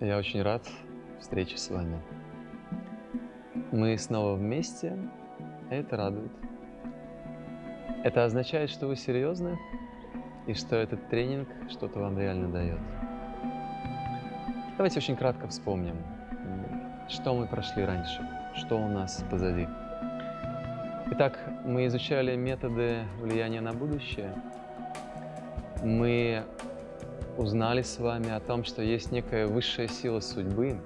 Я очень рад встрече с вами. Мы снова вместе, это радует. Это означает, что вы серьезны и что этот тренинг что-то вам реально дает. Давайте очень кратко вспомним, что мы прошли раньше, что у нас позади. Итак, мы изучали методы влияния на будущее. Мы узнали с вами о том, что есть некая высшая сила судьбы,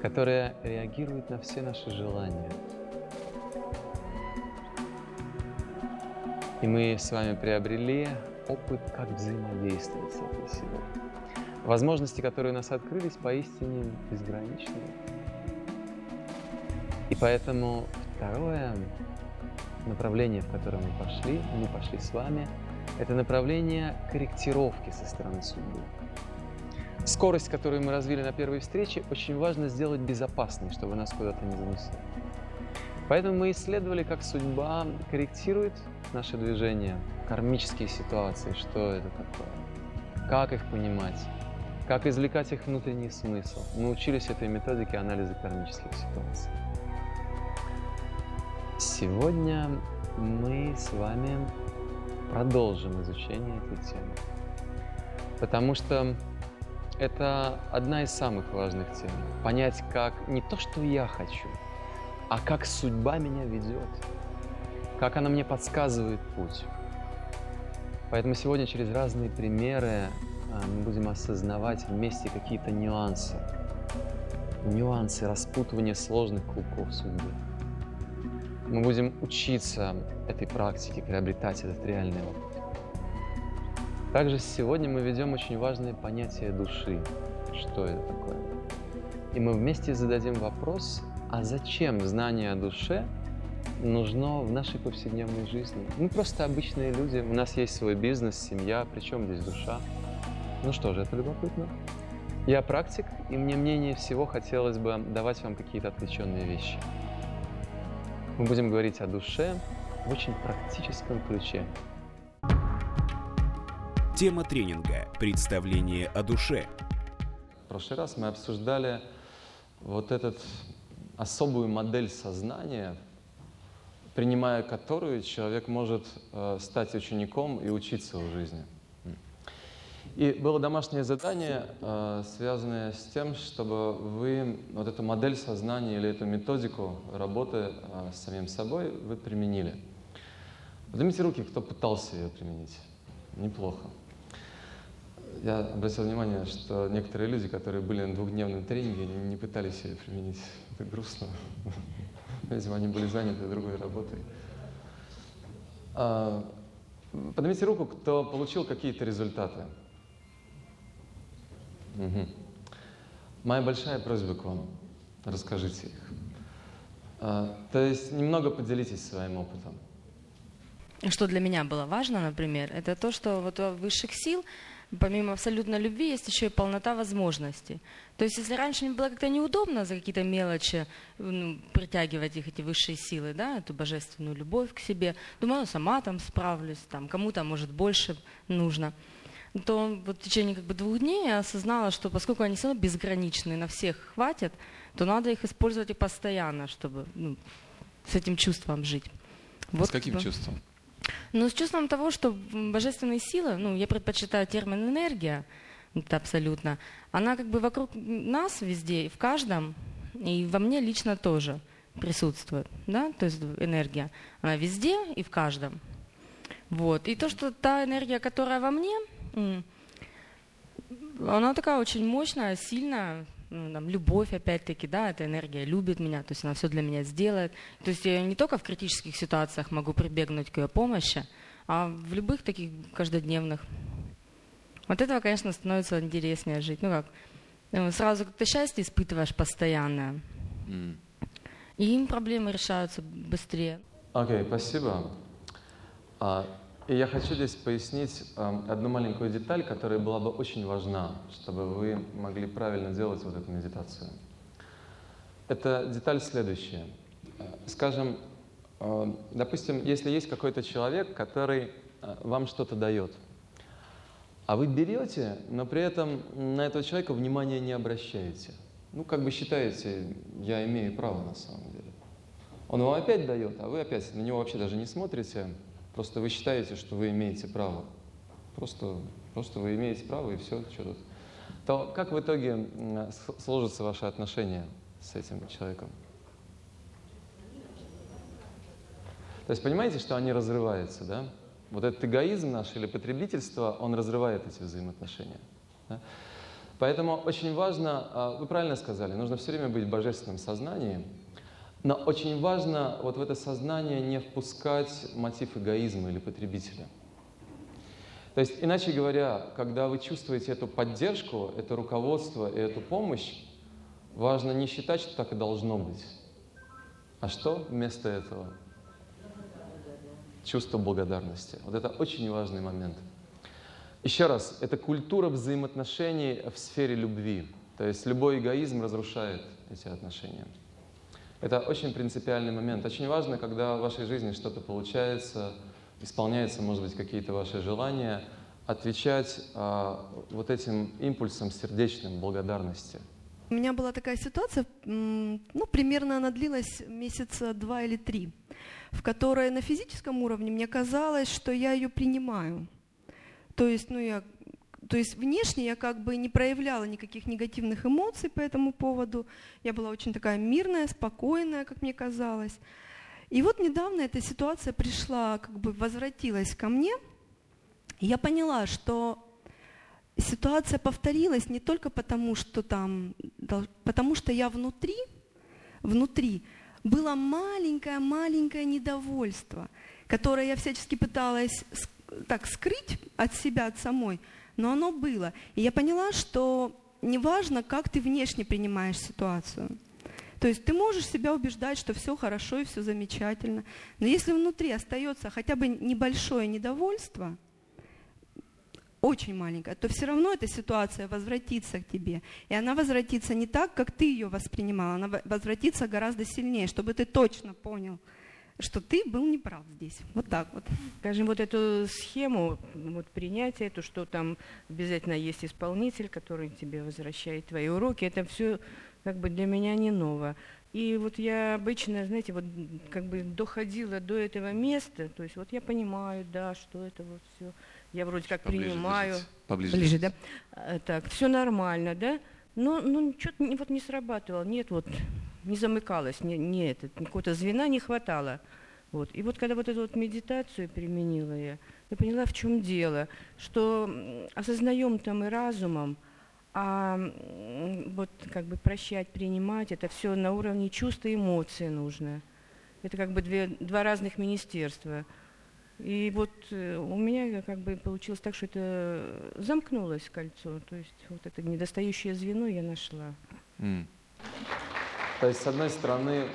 которая реагирует на все наши желания. И мы с вами приобрели опыт, как взаимодействовать с этой силой. Возможности, которые у нас открылись, поистине безграничны. И поэтому второе направление, в которое мы пошли, мы пошли с вами – это направление корректировки со стороны судьбы. Скорость, которую мы развили на первой встрече, очень важно сделать безопасной, чтобы нас куда-то не занесло. Поэтому мы исследовали, как судьба корректирует наше движение, кармические ситуации, что это такое, как их понимать, как извлекать их внутренний смысл. Мы учились этой методике анализа кармических ситуаций. Сегодня мы с вами продолжим изучение этой темы. Потому что это одна из самых важных тем. Понять, как не то, что я хочу, а как судьба меня ведет, как она мне подсказывает путь. Поэтому сегодня через разные примеры а, мы будем осознавать вместе какие-то нюансы. Нюансы распутывания сложных клубков судьбы. Мы будем учиться этой практике, приобретать этот реальный опыт. Также сегодня мы ведем очень важное понятие души. Что это такое? И мы вместе зададим вопрос, а зачем знание о душе нужно в нашей повседневной жизни? Мы просто обычные люди, у нас есть свой бизнес, семья, причем здесь душа? Ну что же, это любопытно. Я практик, и мне мнение всего хотелось бы давать вам какие-то отвлеченные вещи. Мы будем говорить о душе в очень практическом ключе. Тема тренинга «Представление о душе». В прошлый раз мы обсуждали вот эту особую модель сознания, принимая которую человек может э, стать учеником и учиться в жизни – и было домашнее задание, э, связанное с тем, чтобы вы вот эту модель сознания или эту методику работы э, с самим собой вы применили. Поднимите руки, кто пытался ее применить. Неплохо. Я обратил внимание, что некоторые люди, которые были на двухдневном тренинге, не пытались ее применить. Это грустно. Видимо, они были заняты другой работой. А, поднимите руку, кто получил какие-то результаты. Угу. Моя большая просьба к вам, расскажите их. А, то есть немного поделитесь своим опытом. Что для меня было важно, например, это то, что вот у высших сил, помимо абсолютной любви, есть еще и полнота возможностей. То есть если раньше мне было как-то неудобно за какие-то мелочи ну, притягивать их, эти высшие силы, да, эту божественную любовь к себе, думаю, ну, сама там справлюсь, там, кому-то, может, больше нужно – то вот в течение как бы двух дней я осознала, что поскольку они все равно безграничные, на всех хватит, то надо их использовать и постоянно, чтобы ну, с этим чувством жить. Вот, с каким да. чувством? Ну, с чувством того, что божественные силы, ну, я предпочитаю термин энергия, это абсолютно, она как бы вокруг нас везде, в каждом, и во мне лично тоже присутствует, да, то есть энергия, она везде и в каждом. Вот. И то, что та энергия, которая во мне, она такая очень мощная, сильная, ну, там, любовь, опять-таки, да, эта энергия любит меня, то есть она все для меня сделает. То есть я не только в критических ситуациях могу прибегнуть к ее помощи, а в любых таких каждодневных. Вот этого, конечно, становится интереснее жить. Ну как, ну, сразу как-то счастье испытываешь постоянное. Mm. И им проблемы решаются быстрее. Окей, okay, спасибо. А, и я хочу здесь пояснить э, одну маленькую деталь, которая была бы очень важна, чтобы вы могли правильно делать вот эту медитацию. Это деталь следующая. Скажем, э, допустим, если есть какой-то человек, который э, вам что-то дает, А вы берете, но при этом на этого человека внимания не обращаете. Ну, как бы считаете, я имею право на самом деле. Он вам опять дает, а вы опять на него вообще даже не смотрите. Просто вы считаете, что вы имеете право. Просто, просто вы имеете право, и все, что тут. То как в итоге сложатся ваши отношения с этим человеком? То есть понимаете, что они разрываются, да? Вот этот эгоизм наш или потребительство, он разрывает эти взаимоотношения. да? Поэтому очень важно, а, вы правильно сказали, нужно все время быть в божественном сознании, но очень важно вот в это сознание не впускать мотив эгоизма или потребителя. То есть, иначе говоря, когда вы чувствуете эту поддержку, это руководство и эту помощь, важно не считать, что так и должно быть. А что вместо этого? Чувство благодарности. Вот это очень важный момент. Еще раз, это культура взаимоотношений в сфере любви. То есть любой эгоизм разрушает эти отношения. Это очень принципиальный момент. Очень важно, когда в вашей жизни что-то получается, исполняются, может быть, какие-то ваши желания, отвечать а, вот этим импульсом сердечным благодарности. У меня была такая ситуация, ну, примерно она длилась месяца два или три, в которой на физическом уровне мне казалось, что я ее принимаю. То есть, ну, я, то есть внешне я как бы не проявляла никаких негативных эмоций по этому поводу. Я была очень такая мирная, спокойная, как мне казалось. И вот недавно эта ситуация пришла, как бы возвратилась ко мне, и я поняла, что ситуация повторилась не только потому, что там, потому что я внутри, внутри было маленькое-маленькое недовольство, которое я всячески пыталась так скрыть от себя, от самой, но оно было. И я поняла, что неважно, как ты внешне принимаешь ситуацию. То есть ты можешь себя убеждать, что все хорошо и все замечательно, но если внутри остается хотя бы небольшое недовольство, очень маленькая, то все равно эта ситуация возвратится к тебе. И она возвратится не так, как ты ее воспринимала, она во- возвратится гораздо сильнее, чтобы ты точно понял, что ты был неправ здесь. Вот так вот. Скажем, вот эту схему вот, принятия, эту, что там обязательно есть исполнитель, который тебе возвращает твои уроки, это все как бы для меня не ново. И вот я обычно, знаете, вот как бы доходила до этого места, то есть вот я понимаю, да, что это вот все, я вроде как Поближе принимаю. держите. Поближе. Ближе, да? А, Так, все нормально, да? Но ну, что-то не, вот не срабатывало, нет, вот не замыкалось, не, не это, какого-то звена не хватало. Вот. И вот когда вот эту вот медитацию применила я, я поняла, в чем дело, что м, осознаем-то мы разумом, а вот как бы прощать, принимать, это все на уровне чувств и эмоций нужно. Это как бы две, два разных министерства. И вот э, у меня как бы получилось так, что это замкнулось кольцо, то есть вот это недостающее звено я нашла. М. То есть, с одной стороны,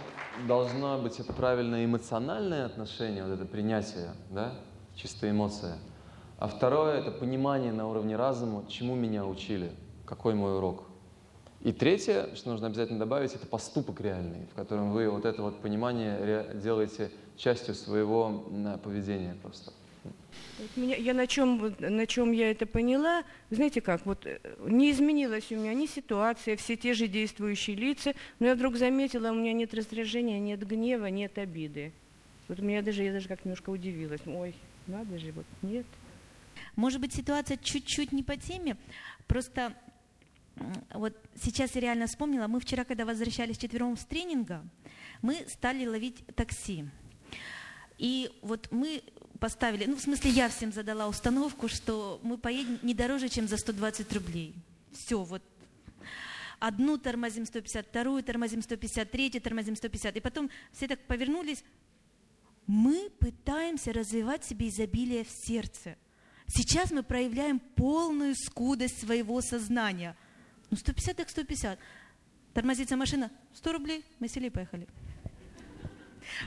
должно быть это правильное эмоциональное отношение, вот это принятие, да, чистая эмоция. А второе – это понимание на уровне разума, чему меня учили, какой мой урок. И третье, что нужно обязательно добавить, это поступок реальный, в котором вы вот это вот понимание делаете частью своего поведения просто. Меня, я на чем, на чем я это поняла, знаете как, вот э, не изменилась у меня ни ситуация, все те же действующие лица, но я вдруг заметила, у меня нет раздражения, нет гнева, нет обиды. Вот меня даже, я даже как немножко удивилась, ой, надо же, вот нет. Может быть, ситуация чуть-чуть не по теме, просто вот сейчас я реально вспомнила, мы вчера, когда возвращались четвером с тренинга, мы стали ловить такси. И вот мы поставили, ну, в смысле, я всем задала установку, что мы поедем не дороже, чем за 120 рублей. Все, вот одну тормозим 150, вторую тормозим 150, третью тормозим 150. И потом все так повернулись. Мы пытаемся развивать себе изобилие в сердце. Сейчас мы проявляем полную скудость своего сознания. Ну, 150 так 150. Тормозится машина, 100 рублей, мы сели и поехали.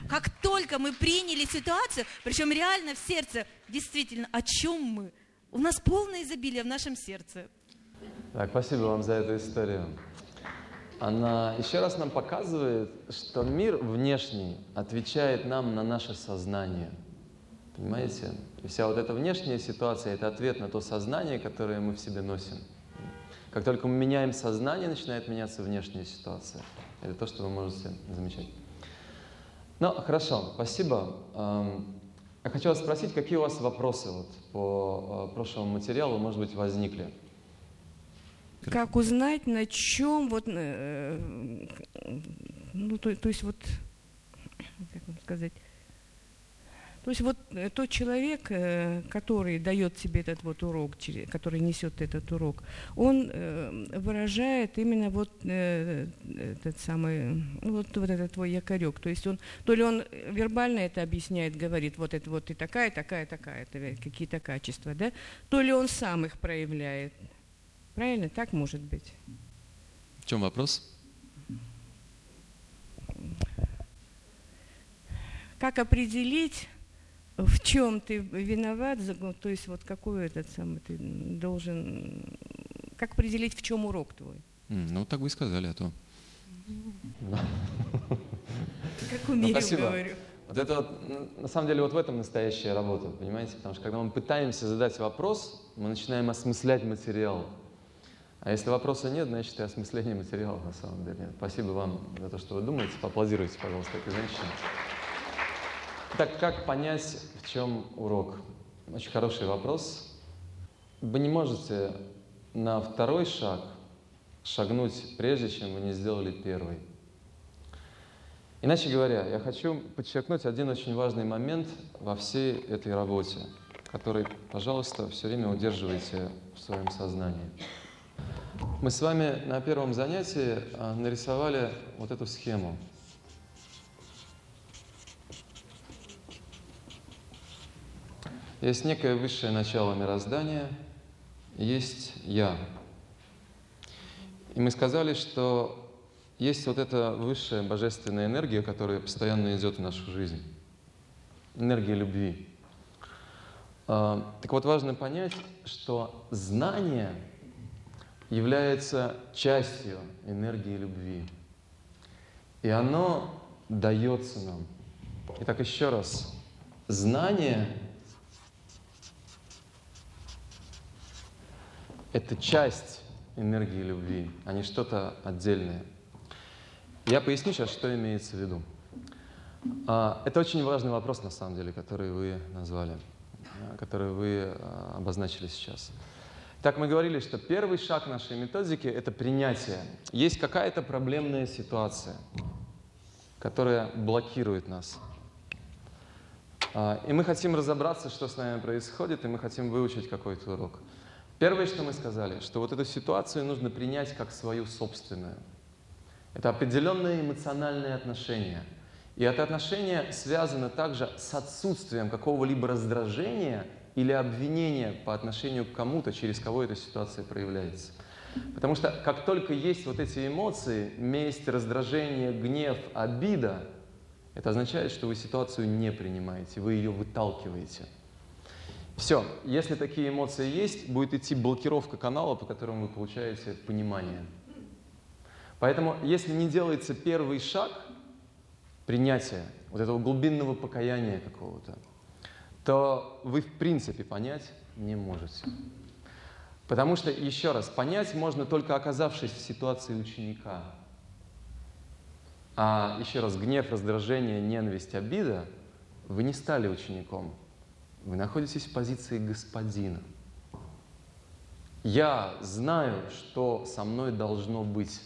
Как только мы приняли ситуацию, причем реально в сердце, действительно, о чем мы? У нас полное изобилие в нашем сердце. Так, спасибо вам за эту историю. Она еще раз нам показывает, что мир внешний отвечает нам на наше сознание. Понимаете? Вся вот эта внешняя ситуация – это ответ на то сознание, которое мы в себе носим. Как только мы меняем сознание, начинает меняться внешняя ситуация. Это то, что вы можете замечать. Ну, хорошо, спасибо. Эм, Я хочу вас спросить, какие у вас вопросы вот по э, прошлому материалу, может быть, возникли? Как узнать, на чем вот, э, ну, то, то есть вот, как вам сказать, то есть вот э, тот человек, э, который дает тебе этот вот урок, который несет этот урок, он э, выражает именно вот этот самый, ну, вот, вот этот твой якорек. То есть он, то ли он вербально это объясняет, говорит, вот это вот ты такая, такая, такая, какие-то качества, да, то ли он сам их проявляет. Правильно? Так может быть. В чем вопрос? Как определить, в чем ты виноват, то есть вот какой этот самый ты должен, как определить, в чем урок твой? М, Ну, так вы и сказали, а то. Как умею, спасибо. говорю. Вот это вот, на самом деле вот в этом настоящая работа, понимаете? Потому что когда мы пытаемся задать вопрос, мы начинаем осмыслять материал. А если вопроса нет, значит и осмысление материала на самом деле нет. Спасибо вам за то, что вы думаете. Поаплодируйте, пожалуйста, этой женщине. Так как понять, в чем урок? Очень хороший вопрос. Вы не можете на второй шаг шагнуть, прежде чем вы не сделали первый. Иначе говоря, я хочу подчеркнуть один очень важный момент во всей этой работе, который, пожалуйста, все время удерживайте в своем сознании. Мы с вами на первом занятии а, нарисовали вот эту схему. Есть некое высшее начало мироздания, есть Я. И мы сказали, что есть вот эта высшая божественная энергия, которая постоянно идет в нашу жизнь. Энергия любви. А, Так вот, важно понять, что знание является частью энергии любви. И оно дается нам. Итак, еще раз. Знание — это часть энергии любви, а не что-то отдельное. Я поясню сейчас, что имеется в виду. А, Это очень важный вопрос, на самом деле, который вы назвали, а, который вы а, обозначили сейчас. Так мы говорили, что первый шаг нашей методики — это принятие. Есть какая-то проблемная ситуация, которая блокирует нас. И мы хотим разобраться, что с нами происходит, и мы хотим выучить какой-то урок. Первое, что мы сказали, что вот эту ситуацию нужно принять как свою собственную. Это определенное эмоциональное отношение. И это отношение связано также с отсутствием какого-либо раздражения или обвинения по отношению к кому-то, через кого эта ситуация проявляется. Потому что как только есть вот эти эмоции, месть, раздражение, гнев, обида, это означает, что вы ситуацию не принимаете, вы ее выталкиваете. Все, если такие эмоции есть, будет идти блокировка канала, по которому вы получаете понимание. Поэтому, если не делается первый шаг принятия, вот этого глубинного покаяния какого-то, то вы в принципе понять не можете. Потому что, еще раз, понять можно только оказавшись в ситуации ученика. А еще раз, гнев, раздражение, ненависть, обида, вы не стали учеником. Вы находитесь в позиции господина. Я знаю, что со мной должно быть.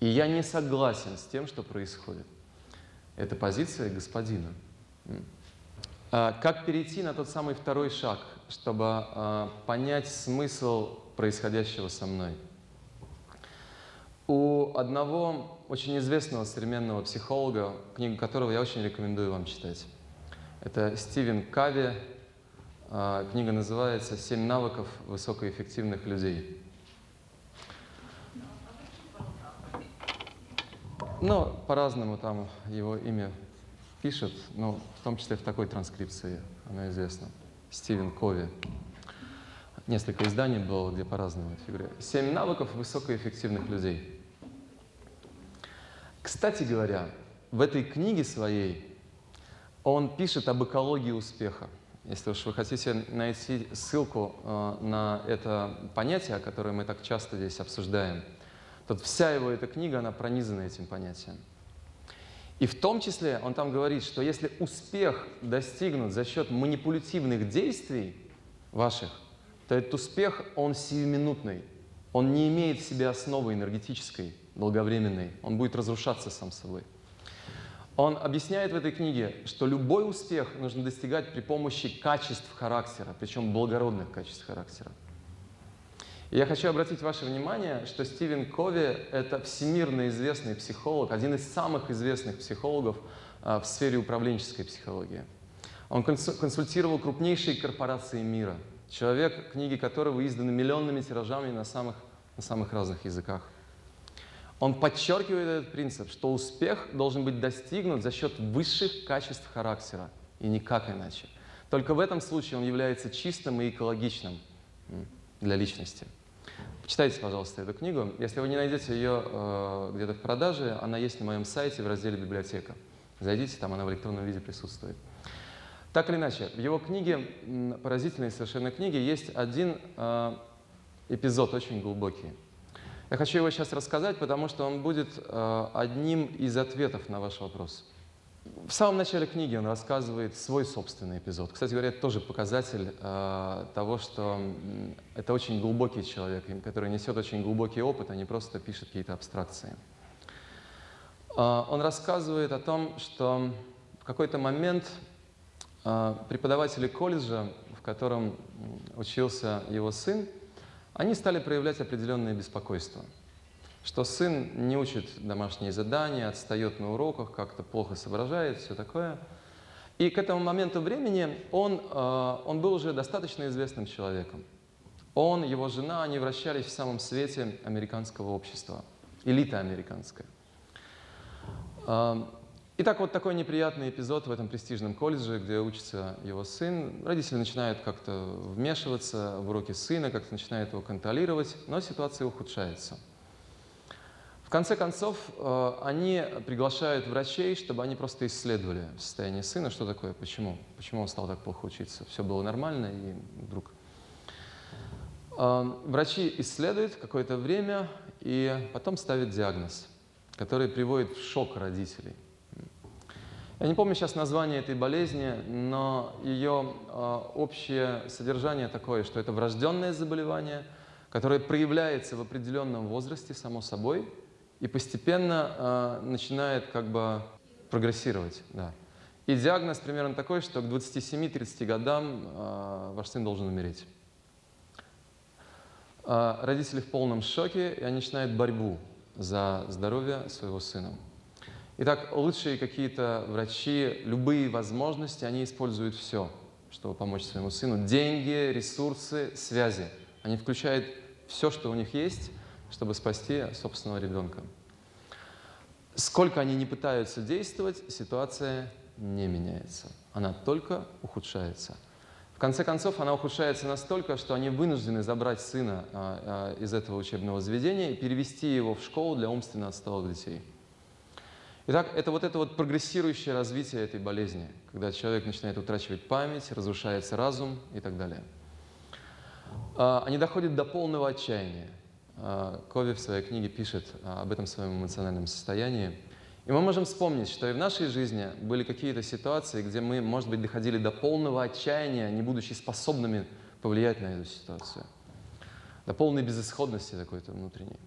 И я не согласен с тем, что происходит. Это позиция господина. А, Как перейти на тот самый второй шаг, чтобы а, понять смысл происходящего со мной? У одного очень известного современного психолога, книгу которого я очень рекомендую вам читать. Это Стивен Кави. А, Книга называется «Семь навыков высокоэффективных людей». Ну, по-разному там его имя пишут, но в том числе в такой транскрипции оно известно. Стивен Кови. Несколько изданий было, где по-разному фигурирует. «Семь навыков высокоэффективных людей». Кстати говоря, в этой книге своей он пишет об экологии успеха. Если уж вы хотите найти ссылку э, на это понятие, которое мы так часто здесь обсуждаем, то вся его эта книга, она пронизана этим понятием. И в том числе он там говорит, что если успех достигнут за счет манипулятивных действий ваших, то этот успех, он сиюминутный. Он не имеет в себе основы энергетической, долговременной. Он будет разрушаться сам собой. Он объясняет в этой книге, что любой успех нужно достигать при помощи качеств характера, причем благородных качеств характера. И я хочу обратить ваше внимание, что Стивен Кови – это всемирно известный психолог, один из самых известных психологов а, в сфере управленческой психологии. Он консультировал крупнейшие корпорации мира. Человек, книги которого изданы миллионными тиражами на самых, на самых разных языках. Он подчеркивает этот принцип, что успех должен быть достигнут за счет высших качеств характера, и никак иначе. Только в этом случае он является чистым и экологичным для личности. Почитайте, пожалуйста, эту книгу. Если вы не найдете ее э, где-то в продаже, она есть на моем сайте в разделе «Библиотека». Зайдите, там она в электронном виде присутствует. Так или иначе, в его книге, поразительной совершенно книге, есть один э, эпизод очень глубокий. Я хочу его сейчас рассказать, потому что он будет э, одним из ответов на ваш вопрос. В самом начале книги он рассказывает свой собственный эпизод. Кстати говоря, это тоже показатель э, того, что это очень глубокий человек, который несет очень глубокий опыт, а не просто пишет какие-то абстракции. Э, он рассказывает о том, что в какой-то момент э, преподаватели колледжа, в котором учился его сын, они стали проявлять определенное беспокойство, что сын не учит домашние задания, отстает на уроках, как-то плохо соображает, все такое. И к этому моменту времени он, э, он был уже достаточно известным человеком. Он, его жена, они вращались в самом свете американского общества, элита американская. Итак, вот такой неприятный эпизод в этом престижном колледже, где учится его сын. Родители начинают как-то вмешиваться в уроки сына, как-то начинают его контролировать, но ситуация ухудшается. В конце концов, э, они приглашают врачей, чтобы они просто исследовали состояние сына, что такое, почему, почему он стал так плохо учиться. Все было нормально, и вдруг... Э, врачи исследуют какое-то время и потом ставят диагноз, который приводит в шок родителей – я не помню сейчас название этой болезни, но ее э, общее содержание такое, что это врожденное заболевание, которое проявляется в определенном возрасте, само собой, и постепенно э, начинает как бы прогрессировать. Да. И диагноз примерно такой, что к 27-30 годам э, ваш сын должен умереть. Э, родители в полном шоке, и они начинают борьбу за здоровье своего сына. Итак, лучшие какие-то врачи, любые возможности, они используют все, чтобы помочь своему сыну. Деньги, ресурсы, связи. Они включают все, что у них есть, чтобы спасти собственного ребенка. Сколько они не пытаются действовать, ситуация не меняется. Она только ухудшается. В конце концов, она ухудшается настолько, что они вынуждены забрать сына а, а, из этого учебного заведения и перевести его в школу для умственно отсталых детей. Итак, это вот это вот прогрессирующее развитие этой болезни, когда человек начинает утрачивать память, разрушается разум и так далее. А, они доходят до полного отчаяния. А, Кови в своей книге пишет а, об этом своем эмоциональном состоянии. И мы можем вспомнить, что и в нашей жизни были какие-то ситуации, где мы, может быть, доходили до полного отчаяния, не будучи способными повлиять на эту ситуацию. До полной безысходности какой-то внутренней.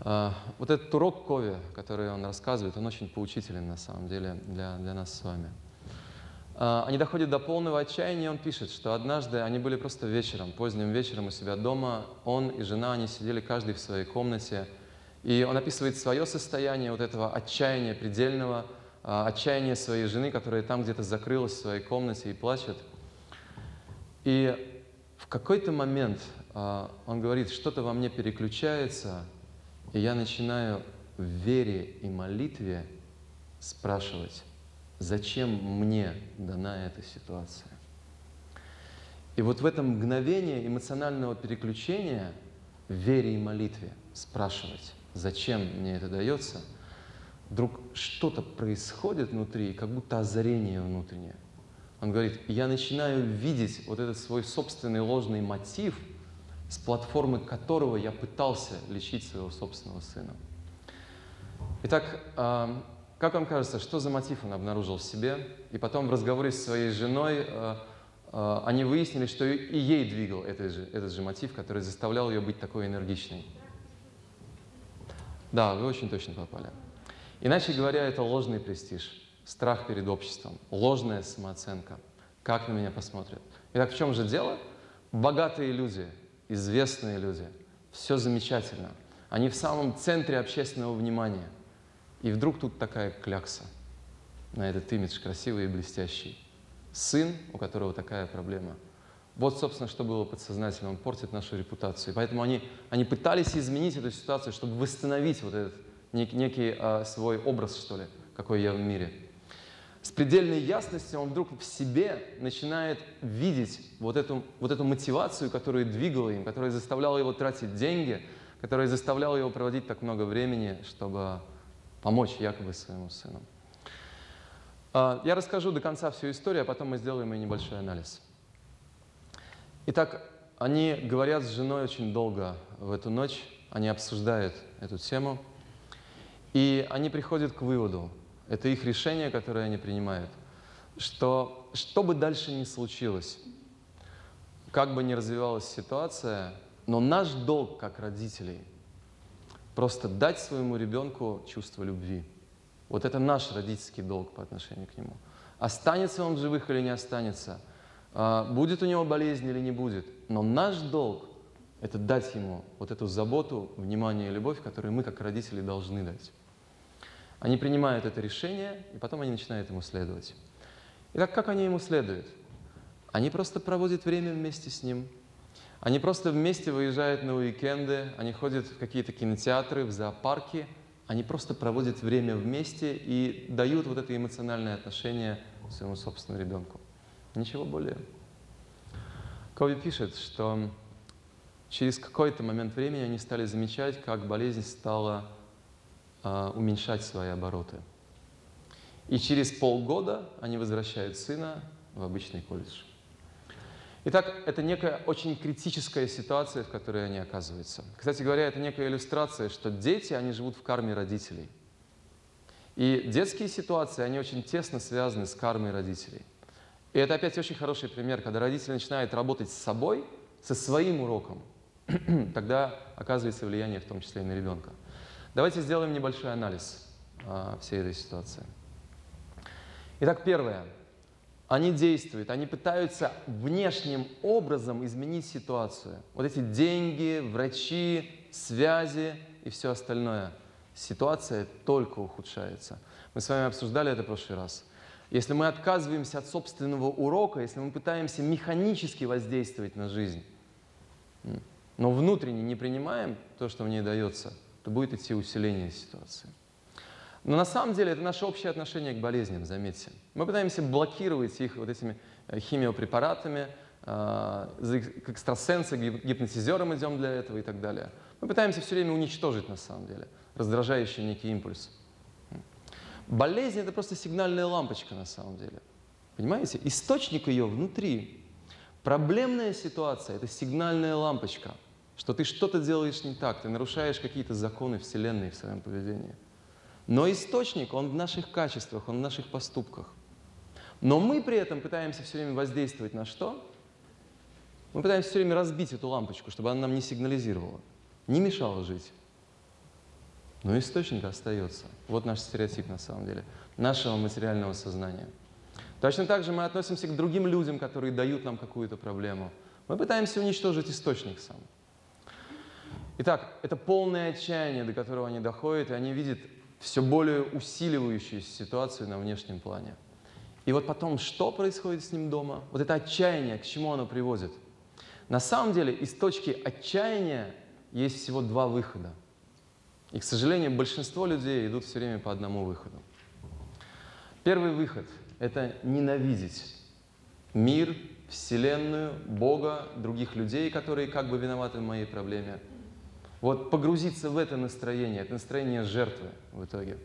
А, вот этот урок Кови, который он рассказывает, он очень поучителен на самом деле для, для нас с вами. А, они доходят до полного отчаяния, он пишет, что однажды они были просто вечером, поздним вечером у себя дома, он и жена, они сидели каждый в своей комнате, и он описывает свое состояние вот этого отчаяния предельного, а, отчаяния своей жены, которая там где-то закрылась в своей комнате и плачет. И в какой-то момент он говорит, что-то во мне переключается, и я начинаю в вере и молитве спрашивать, зачем мне дана эта ситуация. И вот в этом мгновении эмоционального переключения в вере и молитве спрашивать, зачем мне это дается, вдруг что-то происходит внутри, как будто озарение внутреннее. Он говорит, я начинаю видеть вот этот свой собственный ложный мотив, с платформы которого я пытался лечить своего собственного сына. Итак, а, как вам кажется, что за мотив он обнаружил в себе? И потом в разговоре с своей женой а, а, они выяснили, что и ей двигал этот же, этот же мотив, который заставлял ее быть такой энергичной. Да, вы очень точно попали. Иначе говоря, это ложный престиж, страх перед обществом, ложная самооценка. Как на меня посмотрят? Итак, в чем же дело? Богатые люди, известные люди, все замечательно. Они в самом центре общественного внимания. И вдруг тут такая клякса на этот имидж красивый и блестящий. Сын, у которого такая проблема. Вот, собственно, что было подсознательно. Он портит нашу репутацию. И поэтому они, они пытались изменить эту ситуацию, чтобы восстановить вот этот нек, некий а, свой образ, что ли, какой я в мире. С предельной ясностью он вдруг в себе начинает видеть вот эту, вот эту мотивацию, которая двигала им, которая заставляла его тратить деньги, которая заставляла его проводить так много времени, чтобы помочь якобы своему сыну. А, я расскажу до конца всю историю, а потом мы сделаем и небольшой анализ. Итак, они говорят с женой очень долго в эту ночь, они обсуждают эту тему, и они приходят к выводу, это их решение, которое они принимают, что что бы дальше ни случилось, как бы ни развивалась ситуация, но наш долг как родителей просто дать своему ребенку чувство любви. Вот это наш родительский долг по отношению к нему. Останется он в живых или не останется – а, будет у него болезнь или не будет. Но наш долг – это дать ему вот эту заботу, внимание и любовь, которую мы, как родители, должны дать. Они принимают это решение, и потом они начинают ему следовать. Итак, как они ему следуют? Они просто проводят время вместе с ним. Они просто вместе выезжают на уикенды, они ходят в какие-то кинотеатры, в зоопарки. Они просто проводят время вместе и дают вот это эмоциональное отношение своему собственному ребенку. Ничего более. Кови пишет, что через какой-то момент времени они стали замечать, как болезнь стала э, уменьшать свои обороты. И через полгода они возвращают сына в обычный колледж. Итак, это некая очень критическая ситуация, в которой они оказываются. Кстати говоря, это некая иллюстрация, что дети, они живут в карме родителей. И детские ситуации, они очень тесно связаны с кармой родителей. И это опять очень хороший пример, когда родители начинают работать с собой, со своим уроком, тогда оказывается влияние в том числе и на ребенка. Давайте сделаем небольшой анализ а, всей этой ситуации. Итак, первое. Они действуют, они пытаются внешним образом изменить ситуацию. Вот эти деньги, врачи, связи и все остальное. Ситуация только ухудшается. Мы с вами обсуждали это в прошлый раз если мы отказываемся от собственного урока, если мы пытаемся механически воздействовать на жизнь, но внутренне не принимаем то, что в ней дается, то будет идти усиление ситуации. Но на самом деле это наше общее отношение к болезням, заметьте. Мы пытаемся блокировать их вот этими э, химиопрепаратами, э, к экстрасенсы, гипнотизерам идем для этого и так далее. Мы пытаемся все время уничтожить на самом деле раздражающий некий импульс. Болезнь – это просто сигнальная лампочка на самом деле. Понимаете? Источник ее внутри. Проблемная ситуация – это сигнальная лампочка, что ты что-то делаешь не так, ты нарушаешь какие-то законы Вселенной в своем поведении. Но источник, он в наших качествах, он в наших поступках. Но мы при этом пытаемся все время воздействовать на что? Мы пытаемся все время разбить эту лампочку, чтобы она нам не сигнализировала, не мешала жить. Но источник остается. Вот наш стереотип на самом деле, нашего материального сознания. Точно так же мы относимся к другим людям, которые дают нам какую-то проблему. Мы пытаемся уничтожить источник сам. Итак, это полное отчаяние, до которого они доходят, и они видят все более усиливающуюся ситуацию на внешнем плане. И вот потом, что происходит с ним дома? Вот это отчаяние, к чему оно приводит? На самом деле, из точки отчаяния есть всего два выхода – и, к сожалению, большинство людей идут все время по одному выходу. Первый выход – это ненавидеть мир, Вселенную, Бога, других людей, которые как бы виноваты в моей проблеме. Вот погрузиться в это настроение, это настроение жертвы в итоге.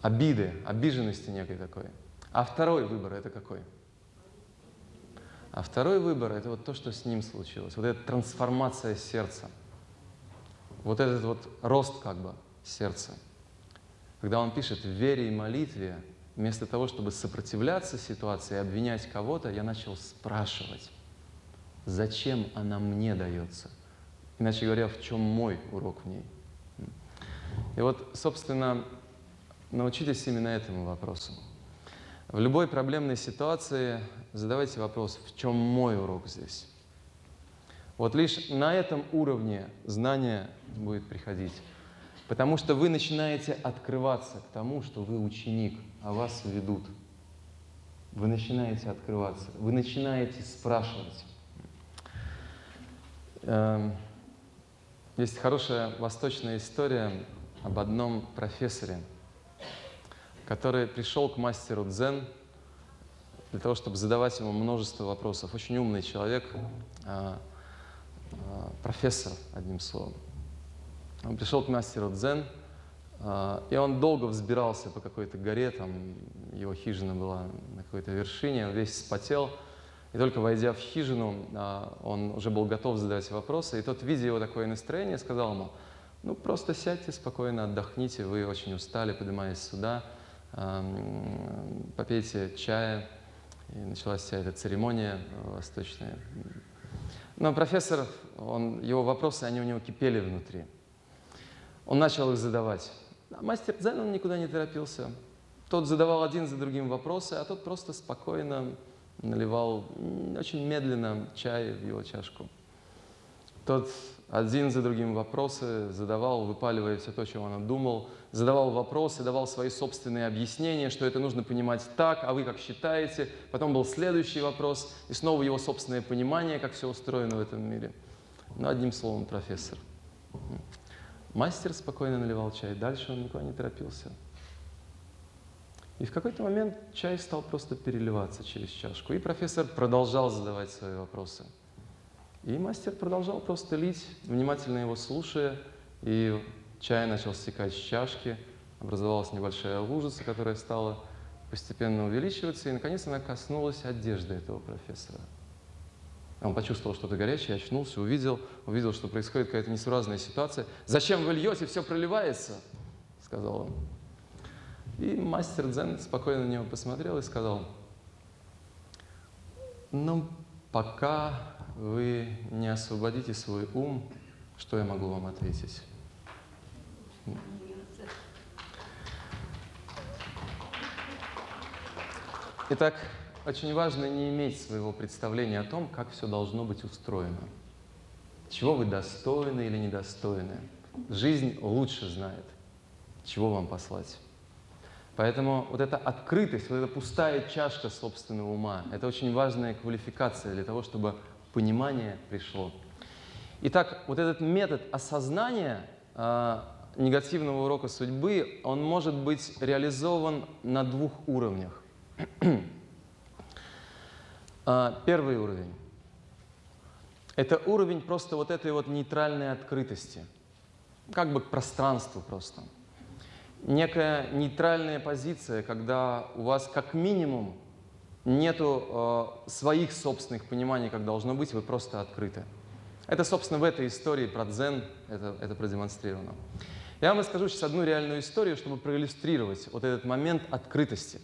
Обиды, обиженности некой такой. А второй выбор это какой? А второй выбор это вот то, что с ним случилось. Вот эта трансформация сердца. Вот этот вот рост как бы сердца. Когда он пишет в вере и молитве, вместо того, чтобы сопротивляться ситуации обвинять кого-то, я начал спрашивать, зачем она мне дается? Иначе говоря, в чем мой урок в ней? И вот, собственно, научитесь именно этому вопросу. В любой проблемной ситуации задавайте вопрос, в чем мой урок здесь? Вот лишь на этом уровне знания будет приходить. Потому что вы начинаете открываться к тому, что вы ученик, а вас ведут. Вы начинаете открываться, вы начинаете спрашивать. Есть хорошая восточная история об одном профессоре, который пришел к мастеру дзен для того, чтобы задавать ему множество вопросов. Очень умный человек, а, а, профессор, одним словом. Он пришел к мастеру дзен, а, и он долго взбирался по какой-то горе, там его хижина была на какой-то вершине, он весь вспотел. И только войдя в хижину, он уже был готов задавать вопросы. И тот, видя его такое настроение, сказал ему, ну просто сядьте спокойно, отдохните, вы очень устали, поднимаясь сюда, попейте чая. И началась вся эта церемония восточная. Но профессор, он, его вопросы, они у него кипели внутри. Он начал их задавать. А мастер дзен, он никуда не торопился. Тот задавал один за другим вопросы, а тот просто спокойно наливал очень медленно чай в его чашку. Тот один за другим вопросы задавал, выпаливая все то, чем он думал, задавал вопросы, давал свои собственные объяснения, что это нужно понимать так, а вы как считаете. Потом был следующий вопрос, и снова его собственное понимание, как все устроено в этом мире. Ну, одним словом, профессор. Мастер спокойно наливал чай, дальше он никуда не торопился. И в какой-то момент чай стал просто переливаться через чашку, и профессор продолжал задавать свои вопросы. И мастер продолжал просто лить, внимательно его слушая, и чай начал стекать с чашки, образовалась небольшая лужица, которая стала постепенно увеличиваться, и наконец она коснулась одежды этого профессора – он почувствовал что-то горячее, очнулся, увидел, увидел, что происходит какая-то несуразная ситуация. «Зачем вы льете? Все проливается!» — сказал он. И мастер Дзен спокойно на него посмотрел и сказал, «Ну, пока вы не освободите свой ум, что я могу вам ответить?» Итак, очень важно не иметь своего представления о том, как все должно быть устроено. Чего вы достойны или недостойны. Жизнь лучше знает, чего вам послать. Поэтому вот эта открытость, вот эта пустая чашка собственного ума, это очень важная квалификация для того, чтобы понимание пришло. Итак, вот этот метод осознания э, негативного урока судьбы, он может быть реализован на двух уровнях. А, первый уровень – это уровень просто вот этой вот нейтральной открытости, как бы к пространству просто. Некая нейтральная позиция, когда у вас как минимум нету э, своих собственных пониманий, как должно быть, вы просто открыты. Это, собственно, в этой истории про дзен это, это продемонстрировано. Я вам расскажу сейчас одну реальную историю, чтобы проиллюстрировать вот этот момент открытости.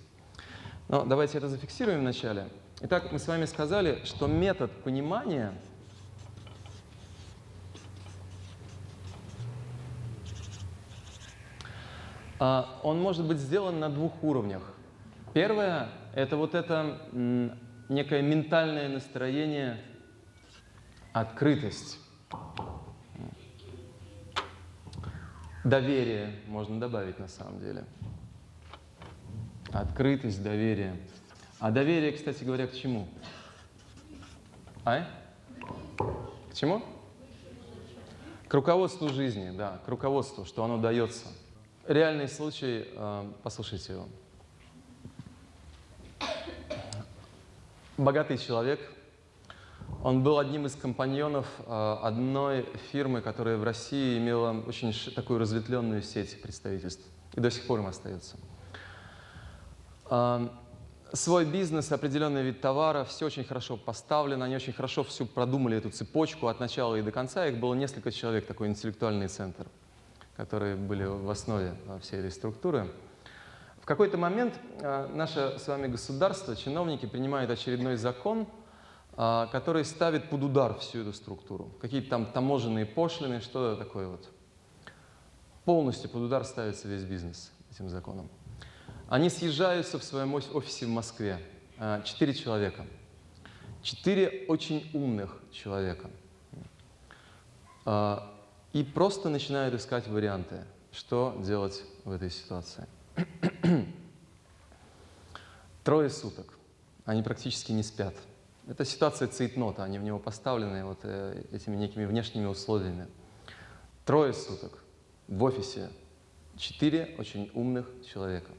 Но давайте это зафиксируем вначале. Итак, мы с вами сказали, что метод понимания он может быть сделан на двух уровнях. Первое – это вот это некое ментальное настроение, открытость. Доверие можно добавить на самом деле. Открытость, доверие – а доверие, кстати говоря, к чему? А? К чему? К руководству жизни, да, к руководству, что оно дается. Реальный случай, э, послушайте его. Богатый человек, он был одним из компаньонов э, одной фирмы, которая в России имела очень такую разветвленную сеть представительств и до сих пор им остается. свой бизнес, определенный вид товара, все очень хорошо поставлено, они очень хорошо всю продумали эту цепочку от начала и до конца. Их было несколько человек, такой интеллектуальный центр, которые были в основе а, всей этой структуры. В какой-то момент а, наше с вами государство, чиновники принимают очередной закон, а, который ставит под удар всю эту структуру. Какие-то там таможенные пошлины, что такое вот. Полностью под удар ставится весь бизнес этим законом. Они съезжаются в своем оф- офисе в Москве. Четыре человека. Четыре очень умных человека. И просто начинают искать варианты, что делать в этой ситуации. Трое суток. Они практически не спят. Это ситуация цейтнота, они в него поставлены вот э, этими некими внешними условиями. Трое суток в офисе. Четыре очень умных человека.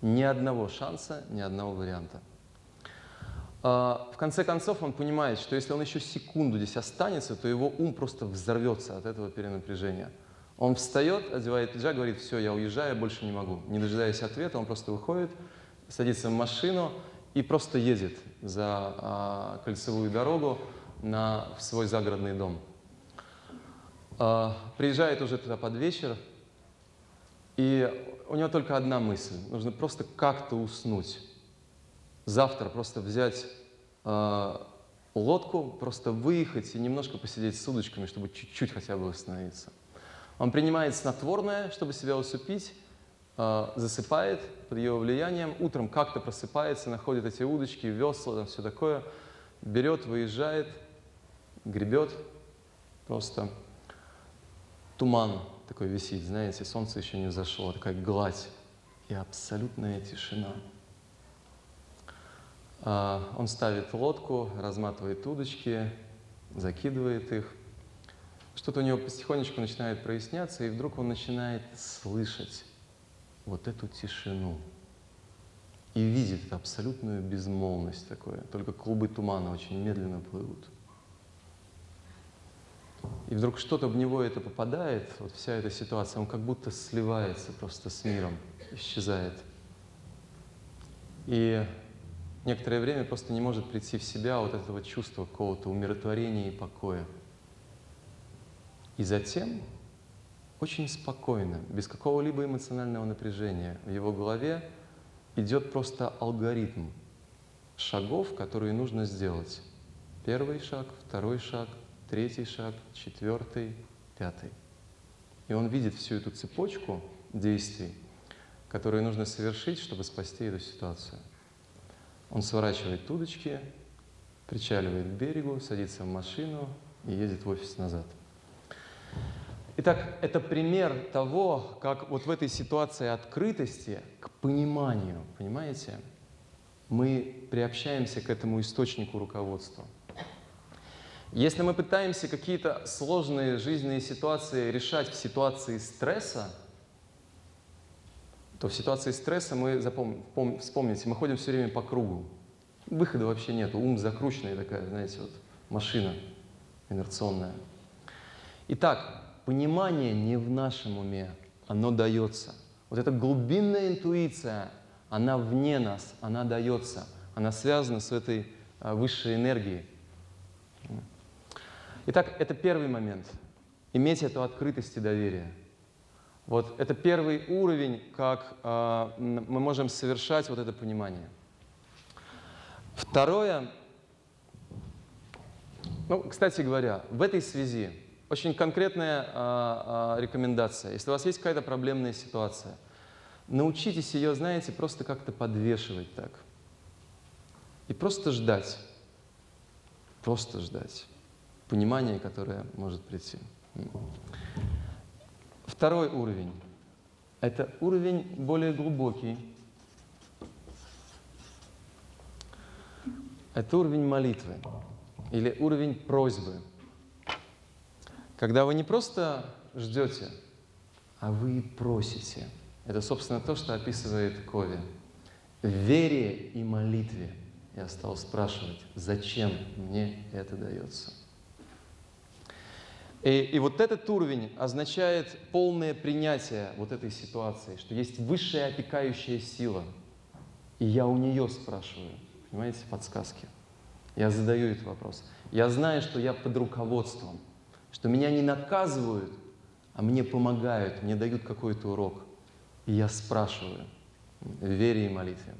Ни одного шанса, ни одного варианта. А, В конце концов, он понимает, что если он еще секунду здесь останется, то его ум просто взорвется от этого перенапряжения. Он встает, одевает пиджак, говорит, все, я уезжаю, больше не могу. Не дожидаясь ответа, он просто выходит, садится в машину и просто едет за а, кольцевую дорогу на, в свой загородный дом. А, приезжает уже туда под вечер, и у него только одна мысль. Нужно просто как-то уснуть. Завтра просто взять э, лодку, просто выехать и немножко посидеть с удочками, чтобы чуть-чуть хотя бы восстановиться. Он принимает снотворное, чтобы себя усыпить, э, засыпает под его влиянием, утром как-то просыпается, находит эти удочки, весла, там все такое, берет, выезжает, гребет, просто туман такой висит, знаете, солнце еще не взошло, такая гладь и абсолютная тишина. А, Он ставит лодку, разматывает удочки, закидывает их. Что-то у него потихонечку начинает проясняться, и вдруг он начинает слышать вот эту тишину. И видит абсолютную безмолвность такое. Только клубы тумана очень медленно плывут. И вдруг что-то в него это попадает, вот вся эта ситуация, он как будто сливается просто с миром, исчезает. И некоторое время просто не может прийти в себя вот этого чувства какого-то умиротворения и покоя. И затем очень спокойно, без какого-либо эмоционального напряжения в его голове идет просто алгоритм шагов, которые нужно сделать. Первый шаг, второй шаг, третий шаг, четвертый, пятый. И он видит всю эту цепочку действий, которые нужно совершить, чтобы спасти эту ситуацию. Он сворачивает удочки, причаливает к берегу, садится в машину и едет в офис назад. Итак, это пример того, как вот в этой ситуации открытости к пониманию, понимаете, мы приобщаемся к этому источнику руководства. Если мы пытаемся какие-то сложные жизненные ситуации решать в ситуации стресса, то в ситуации стресса мы, запом... пом- вспомните, мы ходим все время по кругу. Выхода вообще нет, ум закрученная такая, знаете, вот машина инерционная. Итак, понимание не в нашем уме, оно дается. Вот эта глубинная интуиция, она вне нас, она дается, она связана с этой а, высшей энергией. Итак, это первый момент. Иметь эту открытость и доверие. Вот это первый уровень, как м, мы можем совершать вот это понимание. Второе, ну, кстати говоря, в этой связи очень конкретная а, рекомендация. Если у вас есть какая-то проблемная ситуация, научитесь ее, знаете, просто как-то подвешивать так. И просто ждать. Просто ждать. Понимание, которое может прийти. Второй уровень. Это уровень более глубокий. Это уровень молитвы или уровень просьбы. Когда вы не просто ждете, а вы просите. Это, собственно, то, что описывает Кови. В вере и молитве я стал спрашивать, зачем мне это дается. И, и вот этот уровень означает полное принятие вот этой ситуации, что есть высшая опекающая сила, И я у нее спрашиваю, понимаете, подсказки. Я задаю этот вопрос. Я знаю, что я под руководством, что меня не наказывают, а мне помогают, мне дают какой-то урок. И я спрашиваю в вере и молитве.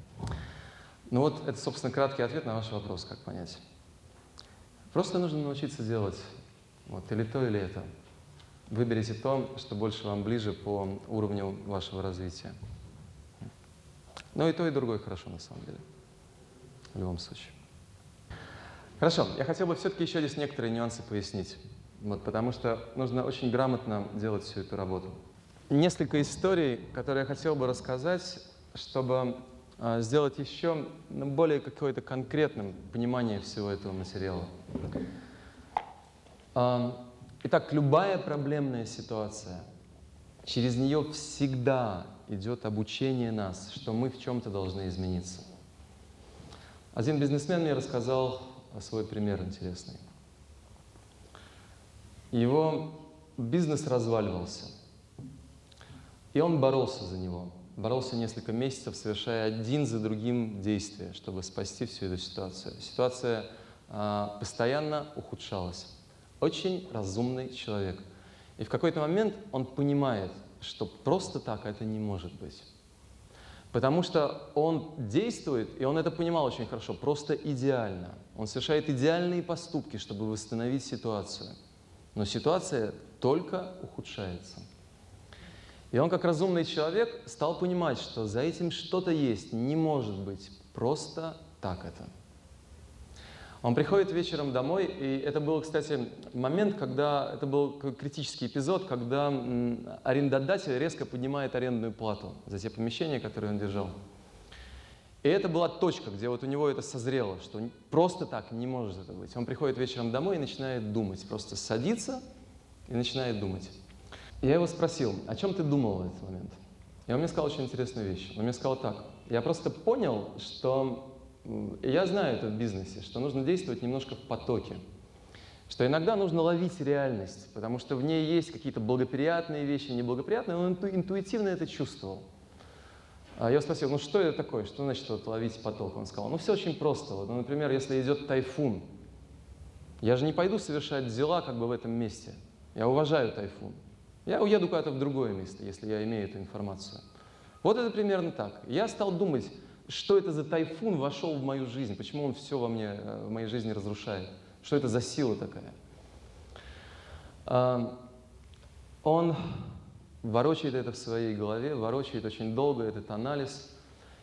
Ну вот это, собственно, краткий ответ на ваш вопрос, как понять. Просто нужно научиться делать вот, или то, или это. Выберите то, что больше вам ближе по уровню вашего развития. Но и то, и другое хорошо, на самом деле. В любом случае. Хорошо, я хотел бы все-таки еще здесь некоторые нюансы пояснить. Вот, потому что нужно очень грамотно делать всю эту работу. Несколько историй, которые я хотел бы рассказать, чтобы э, сделать еще ну, более какое-то конкретным понимание всего этого материала. Э, итак, любая проблемная ситуация, через нее всегда идет обучение нас, что мы в чем-то должны измениться. Один бизнесмен мне рассказал свой пример интересный. Его бизнес разваливался, и он боролся за него. Боролся несколько месяцев, совершая один за другим действия, чтобы спасти всю эту ситуацию. Ситуация а, постоянно ухудшалась. Очень разумный человек. И в какой-то момент он понимает, что просто так это не может быть. Потому что он действует, и он это понимал очень хорошо, просто идеально. Он совершает идеальные поступки, чтобы восстановить ситуацию. Но ситуация только ухудшается. И он, как разумный человек, стал понимать, что за этим что-то есть, не может быть просто так это. Он приходит вечером домой, и это был, кстати, момент, когда, это был критический эпизод, когда арендодатель резко поднимает арендную плату за те помещения, которые он держал. И это была точка, где вот у него это созрело, что просто так не может это быть. Он приходит вечером домой и начинает думать, просто садится и начинает думать. Я его спросил, о чем ты думал в этот момент? И он мне сказал очень интересную вещь. Он мне сказал так, я просто понял, что я знаю это в бизнесе, что нужно действовать немножко в потоке. Что иногда нужно ловить реальность, потому что в ней есть какие-то благоприятные вещи, неблагоприятные, он инту, интуитивно это чувствовал. А я спросил, ну что это такое, что значит вот, ловить поток? Он сказал, ну все очень просто. Вот, ну, например, если идет тайфун, я же не пойду совершать дела как бы в этом месте. Я уважаю тайфун. Я уеду куда-то в другое место, если я имею эту информацию. Вот это примерно так. Я стал думать, что это за тайфун вошел в мою жизнь, почему он все во мне, э, в моей жизни разрушает, что это за сила такая. Он ворочает это в своей голове, ворочает очень долго этот анализ,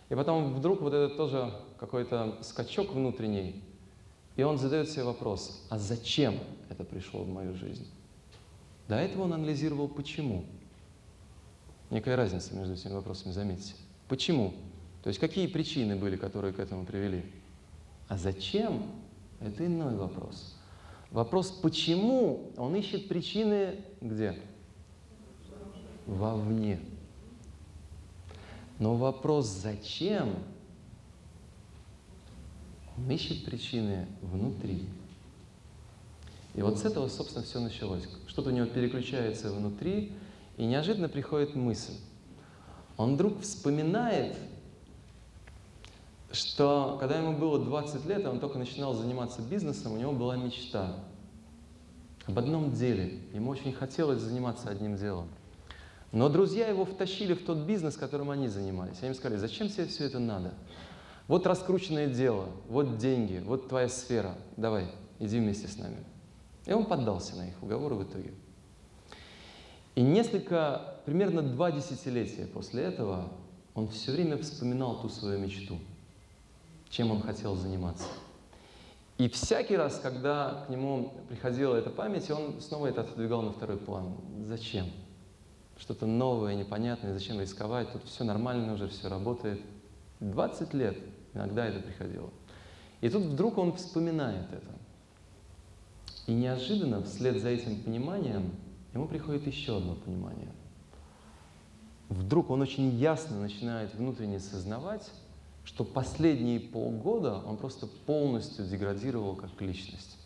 и потом вдруг вот это тоже какой-то скачок внутренний, и он задает себе вопрос, а зачем это пришло в мою жизнь? До этого он анализировал почему. Некая разница между этими вопросами, заметьте. Почему? То есть какие причины были, которые к этому привели? А зачем? Это иной вопрос. Вопрос, почему он ищет причины где? Вовне. Но вопрос, зачем? Он ищет причины внутри. И вот с этого, собственно, все началось. Что-то у него переключается внутри, и неожиданно приходит мысль. Он вдруг вспоминает что когда ему было 20 лет, он только начинал заниматься бизнесом, у него была мечта об одном деле. Ему очень хотелось заниматься одним делом. Но друзья его втащили в тот бизнес, которым они занимались. Они им сказали, зачем тебе все это надо? Вот раскрученное дело, вот деньги, вот твоя сфера. Давай, иди вместе с нами. И он поддался на их уговоры в итоге. И несколько, примерно два десятилетия после этого, он все время вспоминал ту свою мечту – чем он хотел заниматься. И всякий раз, когда к нему приходила эта память, он снова это отодвигал на второй план. Зачем? Что-то новое, непонятное, зачем рисковать? Тут все нормально уже, все работает. 20 лет иногда это приходило. И тут вдруг он вспоминает это. И неожиданно, вслед за этим пониманием, ему приходит еще одно понимание. Вдруг он очень ясно начинает внутренне сознавать, что последние полгода он просто полностью деградировал как личность.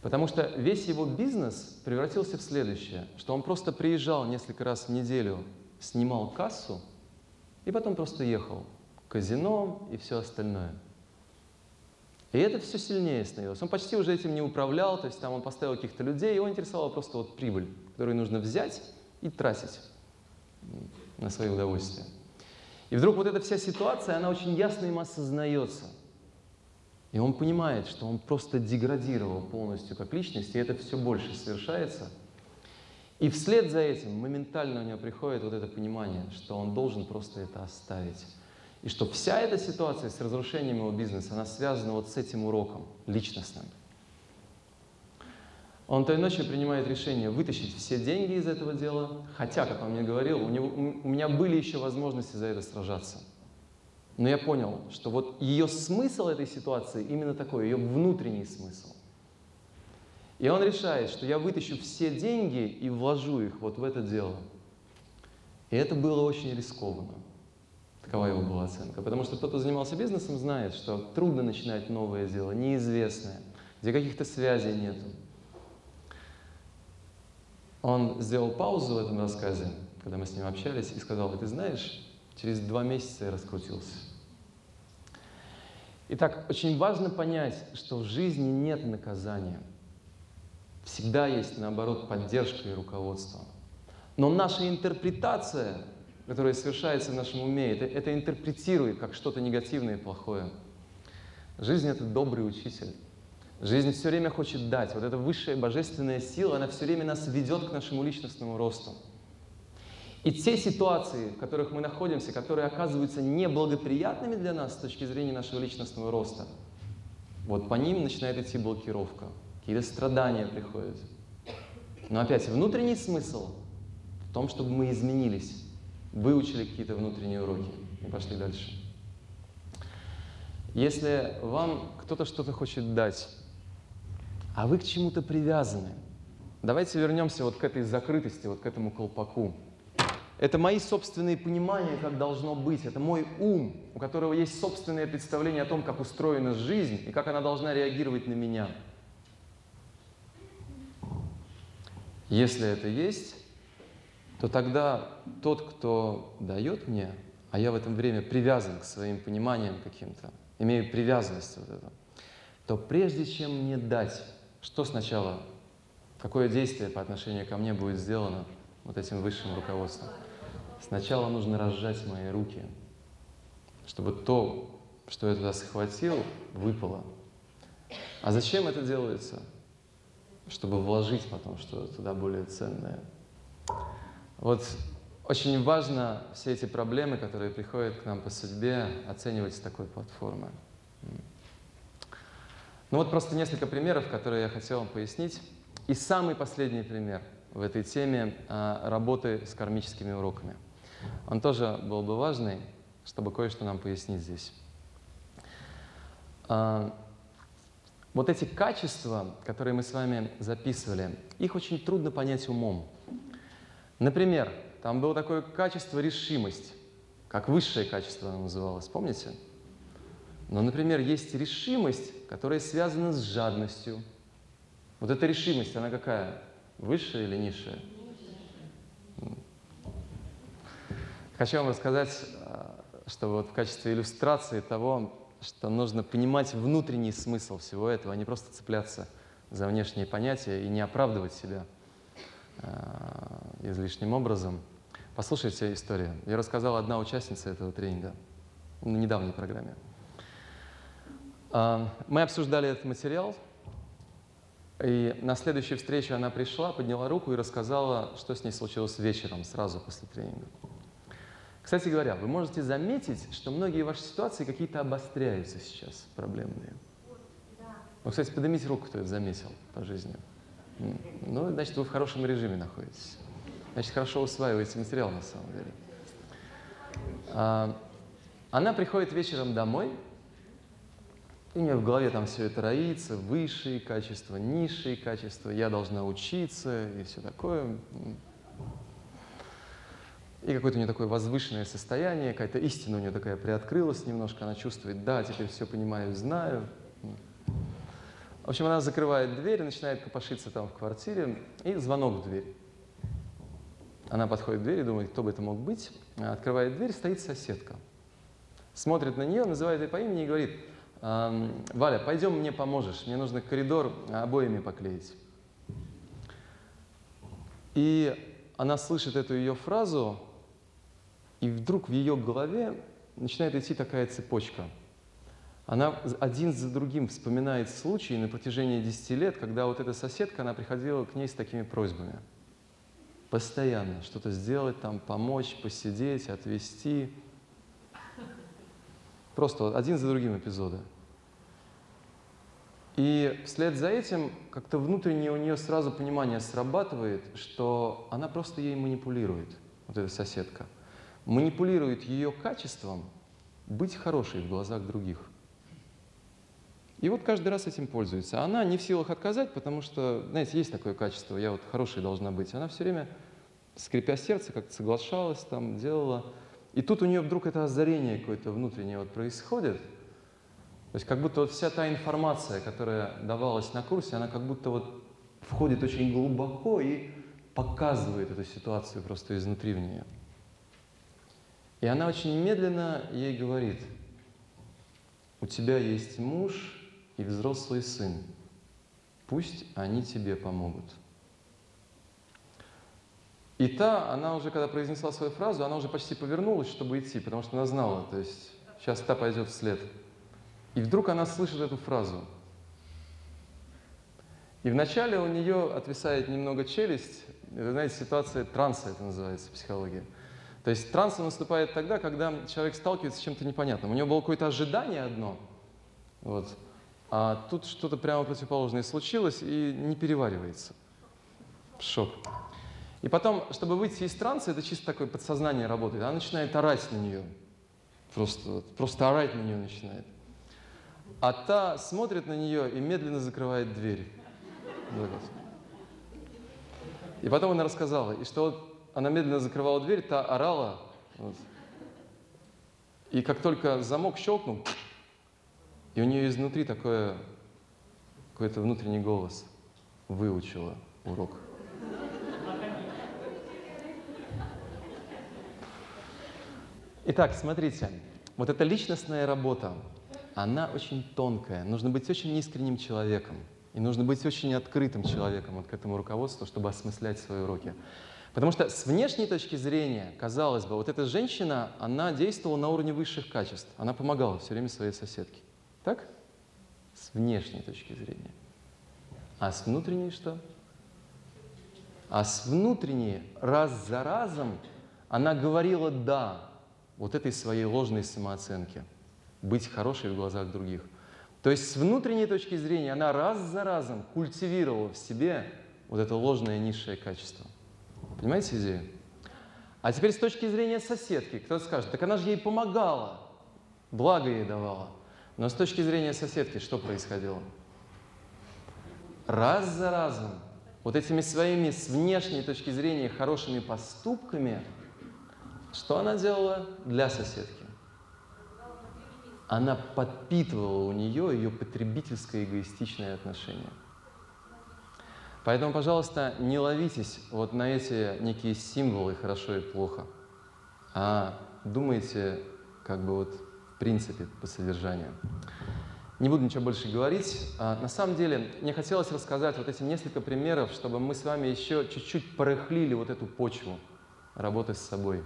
Потому что весь его бизнес превратился в следующее, что он просто приезжал несколько раз в неделю, снимал кассу и потом просто ехал. казино и все остальное. И это все сильнее становилось. Он почти уже этим не управлял, то есть там он поставил каких-то людей, его интересовала просто вот прибыль, которую нужно взять и тратить на свои удовольствия. И вдруг вот эта вся ситуация, она очень ясно им осознается. И он понимает, что он просто деградировал полностью как личность, и это все больше совершается. И вслед за этим моментально у него приходит вот это понимание, что он должен просто это оставить. И что вся эта ситуация с разрушением его бизнеса, она связана вот с этим уроком личностным. Он той ночью принимает решение вытащить все деньги из этого дела, хотя, как он мне говорил, у, него, у меня были еще возможности за это сражаться. Но я понял, что вот ее смысл этой ситуации именно такой, ее внутренний смысл. И он решает, что я вытащу все деньги и вложу их вот в это дело. И это было очень рискованно. Такова его была оценка. Потому что тот, кто занимался бизнесом, знает, что трудно начинать новое дело, неизвестное, где каких-то связей нет. Он сделал паузу в этом рассказе, когда мы с ним общались, и сказал, ты знаешь, через два месяца я раскрутился. Итак, очень важно понять, что в жизни нет наказания. Всегда есть, наоборот, поддержка и руководство. Но наша интерпретация которое совершается в нашем уме, это, это интерпретирует как что-то негативное и плохое. Жизнь — это добрый учитель. Жизнь все время хочет дать. Вот эта высшая божественная сила, она все время нас ведет к нашему личностному росту. И те ситуации, в которых мы находимся, которые оказываются неблагоприятными для нас с точки зрения нашего личностного роста, вот по ним начинает идти блокировка. Какие-то страдания приходят. Но опять, внутренний смысл в том, чтобы мы изменились выучили какие-то внутренние уроки и пошли дальше. Если вам кто-то что-то хочет дать, а вы к чему-то привязаны, давайте вернемся вот к этой закрытости, вот к этому колпаку. Это мои собственные понимания, как должно быть. Это мой ум, у которого есть собственное представление о том, как устроена жизнь и как она должна реагировать на меня. Если это есть, то тогда тот, кто дает мне, а я в это время привязан к своим пониманиям каким-то, имею привязанность вот эту, то прежде чем мне дать, что сначала, какое действие по отношению ко мне будет сделано вот этим высшим руководством? Сначала нужно разжать мои руки, чтобы то, что я туда схватил, выпало. А зачем это делается? Чтобы вложить потом что-то туда более ценное – вот очень важно все эти проблемы, которые приходят к нам по судьбе, оценивать с такой платформы. Ну вот просто несколько примеров, которые я хотел вам пояснить. И самый последний пример в этой теме а, работы с кармическими уроками. Он тоже был бы важный, чтобы кое-что нам пояснить здесь. А, вот эти качества, которые мы с вами записывали, их очень трудно понять умом. Например, там было такое качество решимость, как высшее качество оно называлось, помните? Но, например, есть решимость, которая связана с жадностью. Вот эта решимость, она какая? Высшая или низшая? Хочу вам рассказать, а, что вот в качестве иллюстрации того, что нужно понимать внутренний смысл всего этого, а не просто цепляться за внешние понятия и не оправдывать себя – Э, излишним образом. Послушайте историю. Я рассказала одна участница этого тренинга на недавней программе. Э, мы обсуждали этот материал, и на следующую встречу она пришла, подняла руку и рассказала, что с ней случилось вечером, сразу после тренинга. Кстати говоря, вы можете заметить, что многие ваши ситуации какие-то обостряются сейчас, проблемные. Ну, кстати, поднимите руку, кто это заметил по жизни. Ну, значит, вы в хорошем режиме находитесь. Значит, хорошо усваиваете материал на самом деле. А, она приходит вечером домой, и у нее в голове там все это роится, высшие качества, низшие качества, я должна учиться и все такое. И какое-то у нее такое возвышенное состояние, какая-то истина у нее такая приоткрылась немножко, она чувствует, да, теперь все понимаю, знаю. В общем, она закрывает дверь и начинает копошиться там в квартире, и звонок в дверь. Она подходит к двери, думает, кто бы это мог быть. Открывает дверь, стоит соседка. смотрит на нее, называет ее по имени и говорит, «Ам, Валя, пойдем мне поможешь, мне нужно коридор обоями поклеить. И она слышит эту ее фразу, и вдруг в ее голове начинает идти такая цепочка. Она один за другим вспоминает случаи на протяжении 10 лет, когда вот эта соседка, она приходила к ней с такими просьбами. Постоянно что-то сделать, там, помочь, посидеть, отвезти. Просто один за другим эпизоды. И вслед за этим как-то внутреннее у нее сразу понимание срабатывает, что она просто ей манипулирует, вот эта соседка. Манипулирует ее качеством быть хорошей в глазах других. И вот каждый раз этим пользуется. Она не в силах отказать, потому что, знаете, есть такое качество, я вот хорошей должна быть. Она все время, скрипя сердце, как-то соглашалась, там, делала. И тут у нее вдруг это озарение какое-то внутреннее вот происходит – то есть как будто вот вся та информация, которая давалась на курсе, она как будто вот входит очень глубоко и показывает эту ситуацию просто изнутри в нее. И она очень медленно ей говорит, у тебя есть муж и взрослый сын, пусть они тебе помогут. И та, она уже, когда произнесла свою фразу, она уже почти повернулась, чтобы идти, потому что она знала, то есть сейчас та пойдет вслед. И вдруг она слышит эту фразу. И вначале у нее отвисает немного челюсть. Это, знаете, ситуация транса, это называется психология. То есть транс наступает тогда, когда человек сталкивается с чем-то непонятным. У него было какое-то ожидание одно, вот, а тут что-то прямо противоположное случилось и не переваривается. Шок. И потом, чтобы выйти из транса, это чисто такое подсознание работает. Она начинает орать на нее. Просто, просто орать на нее начинает. А та смотрит на нее и медленно закрывает дверь. И потом она рассказала, и что вот она медленно закрывала дверь, та орала. Вот. И как только замок щелкнул, и у нее изнутри такое, какой-то внутренний голос выучила урок. Итак, смотрите, вот эта личностная работа, она очень тонкая. Нужно быть очень искренним человеком. И нужно быть очень открытым человеком вот к этому руководству, чтобы осмыслять свои уроки. Потому что с внешней точки зрения, казалось бы, вот эта женщина, она действовала на уровне высших качеств. Она помогала все время своей соседке. Так? С внешней точки зрения. А с внутренней что? А с внутренней раз за разом она говорила «да» вот этой своей ложной самооценке – быть хорошей в глазах других. То есть с внутренней точки зрения она раз за разом культивировала в себе вот это ложное низшее качество. Понимаете идею? А теперь с точки зрения соседки, кто-то скажет, так она же ей помогала, благо ей давала. Но с точки зрения соседки что происходило? Раз за разом, вот этими своими с внешней точки зрения хорошими поступками, что она делала для соседки? Она подпитывала у нее ее потребительское эгоистичное отношение. Поэтому, пожалуйста, не ловитесь вот на эти некие символы «хорошо» и «плохо», а думайте как бы вот в принципе по содержанию. Не буду ничего больше говорить. А, на самом деле, мне хотелось рассказать вот эти несколько примеров, чтобы мы с вами еще чуть-чуть порыхлили вот эту почву работы с собой.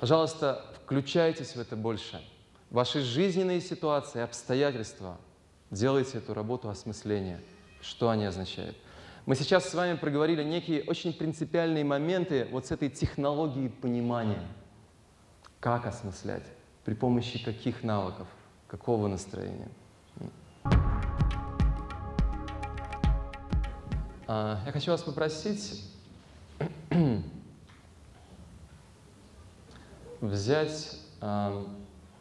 Пожалуйста, включайтесь в это больше – ваши жизненные ситуации, обстоятельства. Делайте эту работу осмысления. Что они означают? Мы сейчас с вами проговорили некие очень принципиальные моменты вот с этой технологией понимания. Как осмыслять? При помощи каких навыков? Какого настроения? А, я хочу вас попросить взять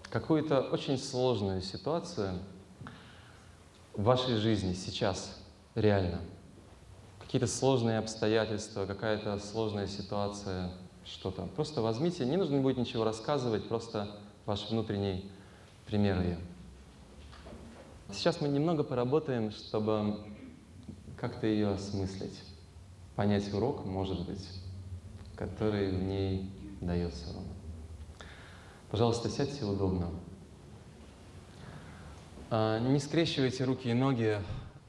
какую-то очень сложную ситуацию в вашей жизни сейчас, реально. Какие-то сложные обстоятельства, какая-то сложная ситуация, что-то. Просто возьмите, не нужно будет ничего рассказывать, просто ваш внутренний пример ее. Сейчас мы немного поработаем, чтобы как-то ее осмыслить, понять урок, может быть, который в ней дается вам. Пожалуйста, сядьте удобно. А, Не скрещивайте руки и ноги,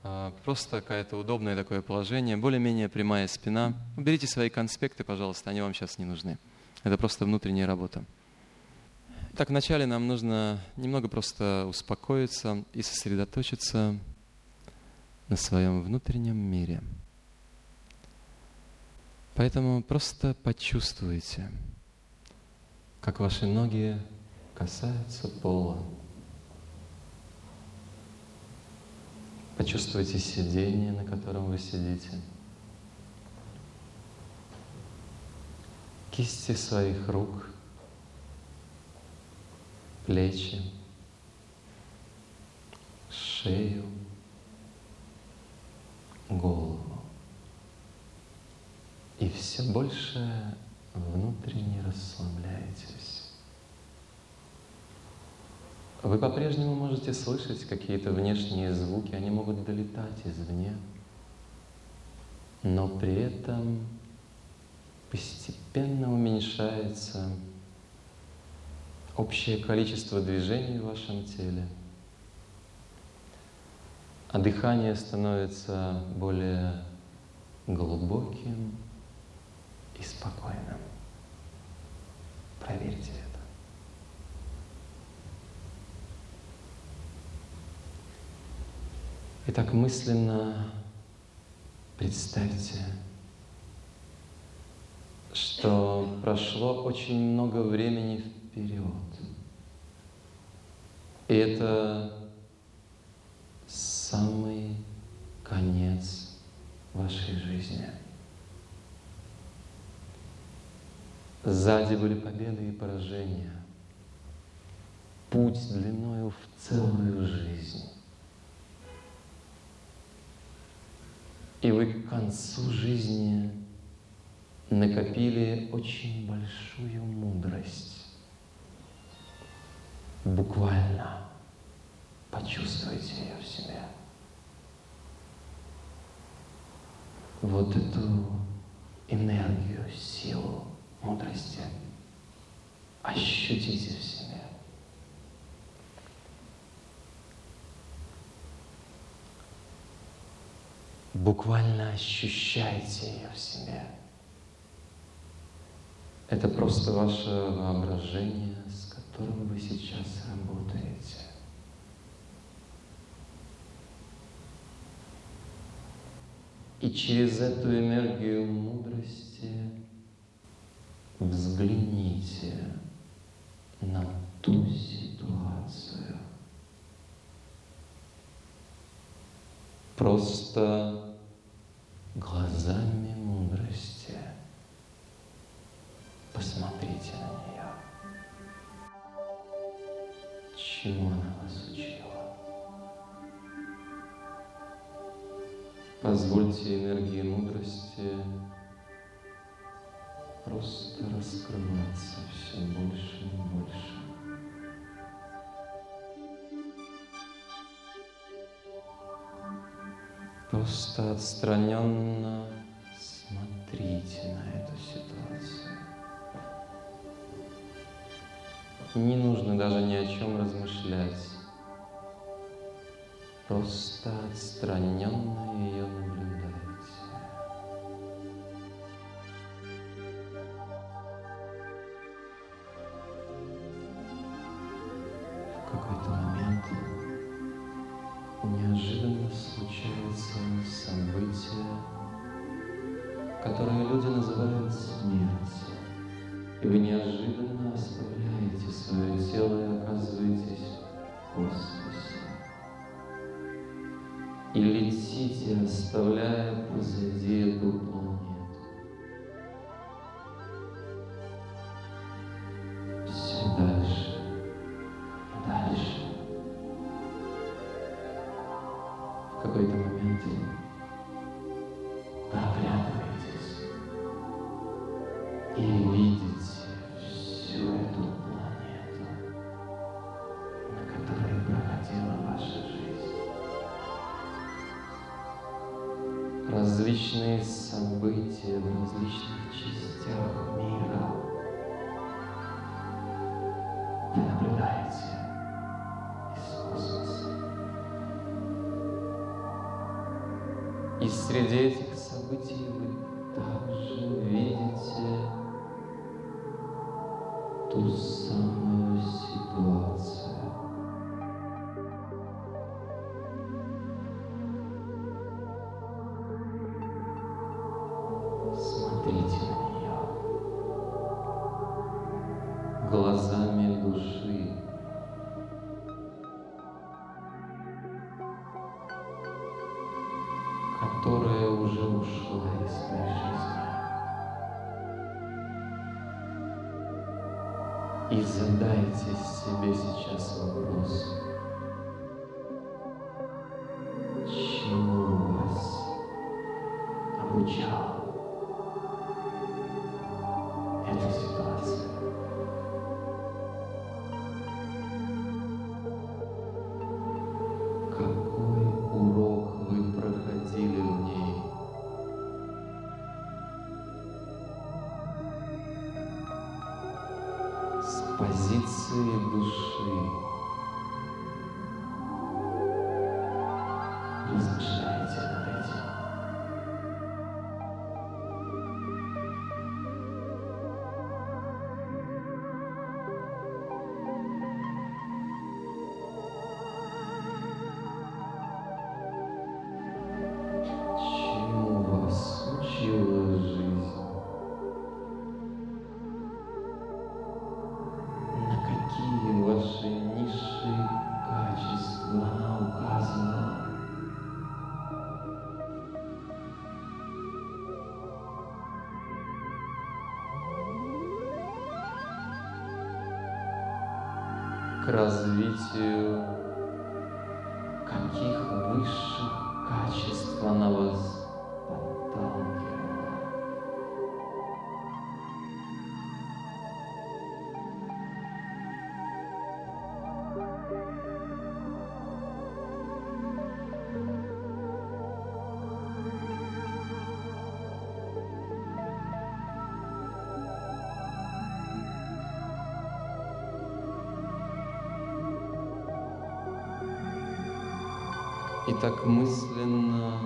а, просто какое-то удобное такое положение, более-менее прямая спина. Уберите свои конспекты, пожалуйста, они вам сейчас не нужны. Это просто внутренняя работа. Так, вначале нам нужно немного просто успокоиться и сосредоточиться на своем внутреннем мире. Поэтому просто почувствуйте, как ваши ноги касаются пола. Почувствуйте сиденье, на котором вы сидите. Кисти своих рук, плечи, шею, голову. И все больше внутренне расслабляетесь. Вы по-прежнему можете слышать какие-то внешние звуки, они могут долетать извне, но при этом постепенно уменьшается общее количество движений в вашем теле, а дыхание становится более глубоким и спокойным. Проверьте это. Итак, мысленно представьте, что прошло очень много времени вперед. И это самый конец вашей жизни. Сзади были победы и поражения. Путь длиною в целую жизнь. И вы к концу жизни накопили очень большую мудрость. Буквально почувствуйте ее в себе. Вот эту энергию, силу мудрости ощутите в себе. Буквально ощущайте ее в себе. Это просто ваше воображение, с которым вы сейчас работаете. И через эту энергию мудрости взгляните на ту ситуацию. Просто глазами мудрости посмотрите на нее. Чему она вас учила? Позвольте энергии мудрости просто раскрываться все больше и больше. Просто отстраненно смотрите на эту ситуацию. Не нужно даже ни о чем размышлять. Просто отстраненно ее развитию так мысленно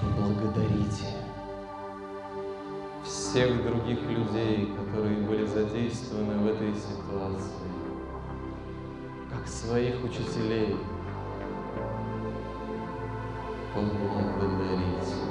поблагодарите всех других людей, которые были задействованы в этой ситуации, как своих учителей. Поблагодарите.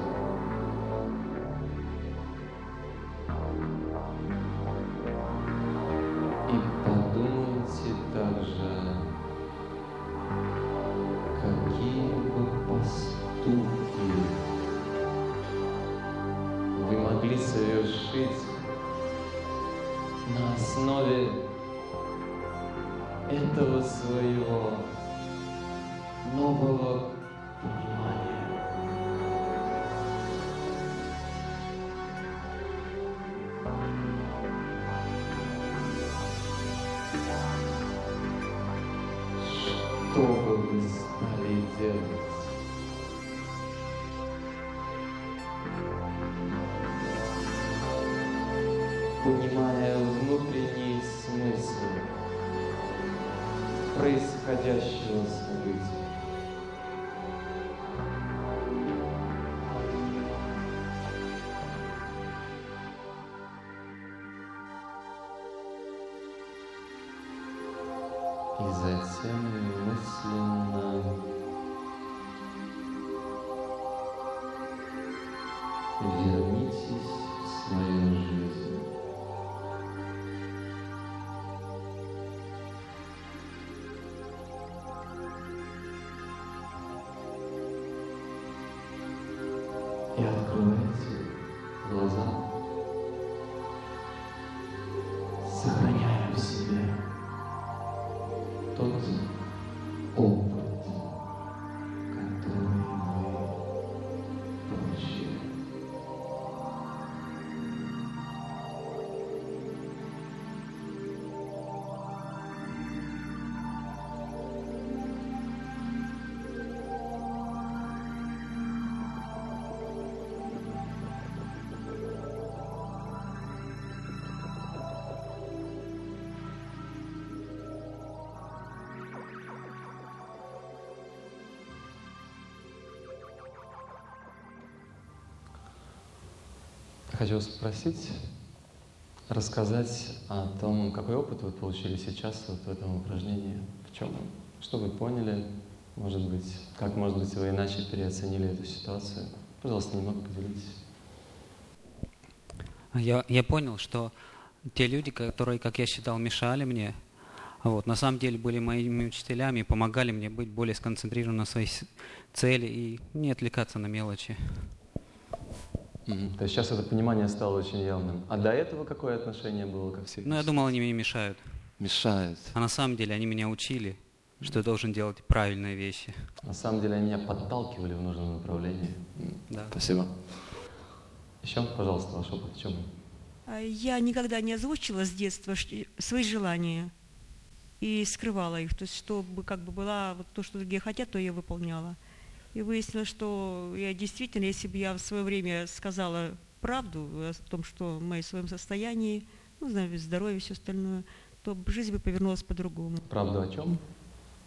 Хочу вас попросить рассказать о том, какой опыт вы получили сейчас вот в этом упражнении, в чем, что вы поняли, может быть, как, может быть, вы иначе переоценили эту ситуацию. Пожалуйста, немного поделитесь. Я, я понял, что те люди, которые, как я считал, мешали мне, вот, на самом деле были моими учителями помогали мне быть более сконцентрированным на своей цели и не отвлекаться на мелочи. То есть сейчас это понимание стало очень явным. А до этого какое отношение было ко всей? Но я думал, они мне мешают. Мешает. А на самом деле они меня учили, что я должен делать правильные вещи. На самом деле они меня подталкивали в нужном направлении. Да. Спасибо. Еще, пожалуйста, ваш опыт в чем? А Я никогда не озвучила с детства ш- свои желания и скрывала их. То есть, чтобы как бы была вот то, что другие хотят, то я выполняла. И выяснилось, что я действительно, если бы я в свое время сказала правду о том, что в моем своем состоянии, ну, знаю, здоровье и все остальное, то жизнь бы повернулась по-другому. Правду о чем?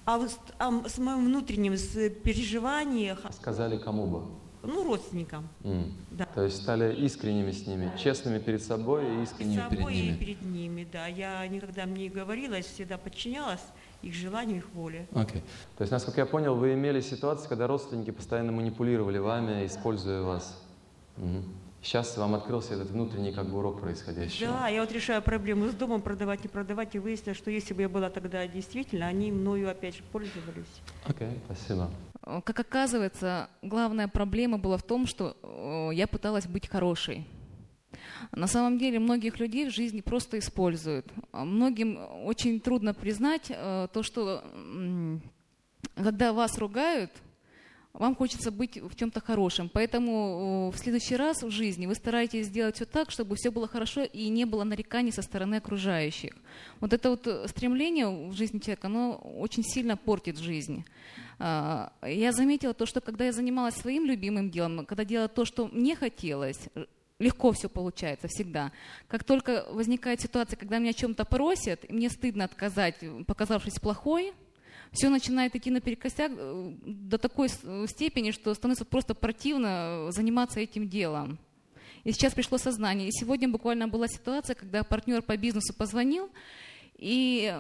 А вот с- а с моим внутренним с переживаниях, Сказали кому бы? ну, родственникам, М. да. То есть стали искренними с ними, честными перед собой и Перед искренними перед собой и ними. перед ними, да. Я никогда мне не говорила, я всегда подчинялась их желанию, их воле. Окей. То есть, насколько я понял, вы имели ситуацию, когда родственники постоянно манипулировали вами, используя вас. Мгм. Сейчас вам открылся этот внутренний как бы урок происходящего. Да, я вот решаю проблему с домом, продавать, не продавать, и выяснилось, что если бы я была тогда действительно, они мною опять же пользовались. Окей, спасибо. Э, Как оказывается, главная проблема была в том, что э, я пыталась быть хорошей. На самом деле многих людей в жизни просто используют. А Многим очень трудно признать э, то, что когда вас ругают, вам хочется быть в чем-то хорошем. Поэтому э, в следующий раз в жизни вы стараетесь сделать все так, чтобы все было хорошо и не было нареканий со стороны окружающих. Вот это вот стремление в жизни человека, оно очень сильно портит жизнь. А, Я заметила то, что когда я занималась своим любимым делом, когда делала то, что мне хотелось, легко все получается всегда. Как только возникает ситуация, когда меня о чем-то просят, и мне стыдно отказать, показавшись плохой, все начинает идти наперекосяк э, до такой степени, что становится просто противно э, заниматься этим делом. И сейчас пришло сознание. И сегодня буквально была ситуация, когда партнер по бизнесу позвонил и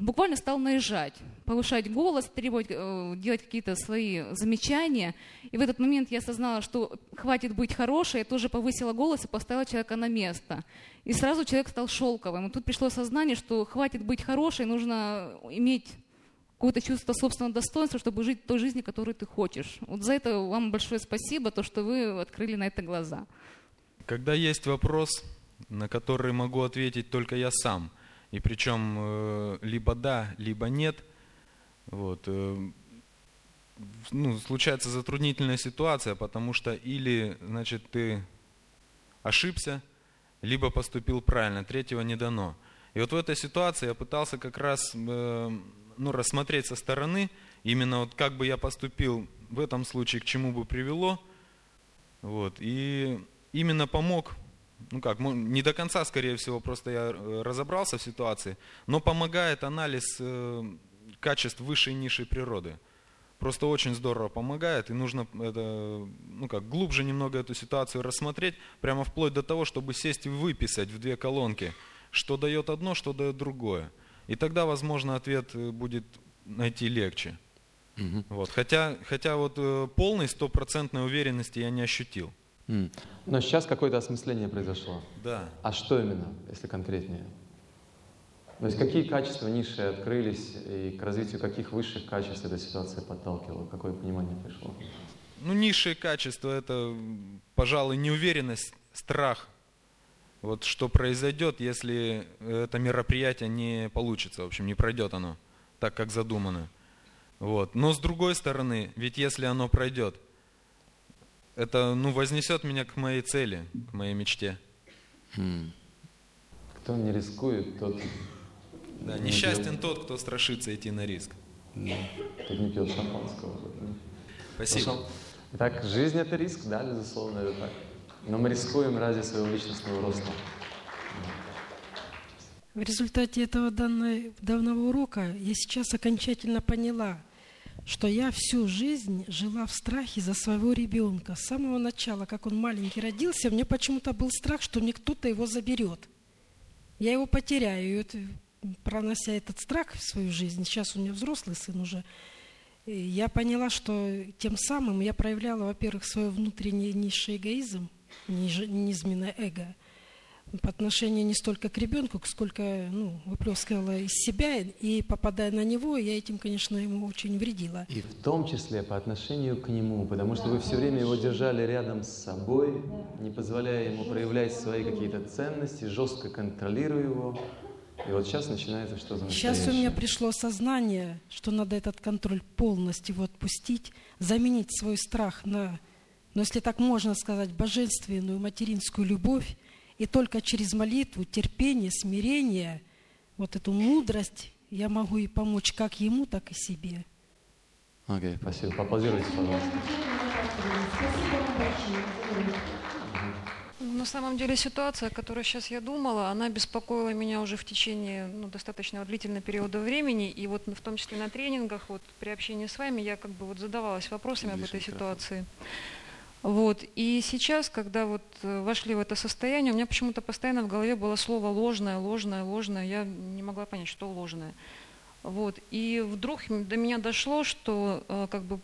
буквально стал наезжать, повышать голос, требовать э, делать какие-то свои замечания. И в этот момент я осознала, что хватит быть хорошей, я тоже повысила голос и поставила человека на место. И сразу человек стал шелковым. И тут пришло сознание, что хватит быть хорошей, нужно иметь какое-то чувство собственного достоинства, чтобы жить той жизнью, которую ты хочешь. Вот за это вам большое спасибо, то, что вы открыли на это глаза. Когда есть вопрос, на который могу ответить только я сам, и причем э, либо да, либо нет, вот, э, ну, случается затруднительная ситуация, потому что или, значит, ты ошибся, либо поступил правильно, третьего не дано. И вот в этой ситуации я пытался как раз э, ну, рассмотреть со стороны, именно вот как бы я поступил в этом случае, к чему бы привело, вот, и именно помог, ну как, не до конца, скорее всего, просто я э, разобрался в ситуации, но помогает анализ э, качеств высшей и низшей природы. Просто очень здорово помогает, и нужно это, ну как, глубже немного эту ситуацию рассмотреть, прямо вплоть до того, чтобы сесть и выписать в две колонки, что дает одно, что дает другое. И тогда, возможно, ответ э, будет найти легче. Мгм. Вот. Хотя, хотя вот э, полной стопроцентной уверенности я не ощутил. Но сейчас какое-то осмысление произошло. Да. А что именно, если конкретнее? То есть какие качества низшие открылись и к развитию каких высших качеств эта ситуация подталкивала? Какое понимание пришло? Ну, низшие качества это, пожалуй, неуверенность, страх. Вот что произойдет, если это мероприятие не получится, в общем, не пройдет оно так, как задумано. Вот. Но с другой стороны, ведь если оно пройдет, это ну, вознесет меня к моей цели, к моей мечте. М. Кто не рискует, тот, Да, Не несчастен делает. тот, кто страшится идти на риск. тот не пьет шампанского. Спасибо. Хорошо. Итак, жизнь это риск, да, безусловно, это так. Но мы рискуем ради своего личностного роста. В результате этого данной- данного урока я сейчас окончательно поняла, что я всю жизнь жила в страхе за своего ребенка. С самого начала, как он маленький родился, мне почему-то был страх, что мне кто-то его заберет. Я его потеряю. И вот, пронося этот страх в свою жизнь, сейчас у меня взрослый сын уже, я поняла, что тем самым я проявляла, во-первых, свой внутренний низший эгоизм, низменное эго, по отношению не столько к ребенку, сколько ну, выплескивала из себя, и попадая на него, я этим, конечно, ему очень вредила. И в том числе по отношению к нему, потому что вы все время его держали рядом с собой, не позволяя ему проявлять свои какие-то ценности, жестко контролируя его. И вот сейчас начинается что-то Сейчас у меня настоящее. пришло сознание, что надо этот контроль полностью его отпустить, заменить свой страх на, ну если так можно сказать, божественную материнскую любовь, и только через молитву, терпение, смирение, вот эту мудрость я могу и помочь как ему, так и себе. Окей, спасибо. Поаплодируйте, пожалуйста. На самом деле ситуация, о которой сейчас я думала, она беспокоила меня уже в течение ну, достаточно длительного периода времени. И вот в том числе на тренингах, вот при общении с вами, я как бы вот задавалась вопросами об Ближе этой ситуации. Вот. И сейчас, когда вот э, вошли в это состояние, у меня почему-то постоянно в голове было слово ложное, ложное, ложное. Я не могла понять, что ложное. Вот. И вдруг до меня дошло, что э, как бы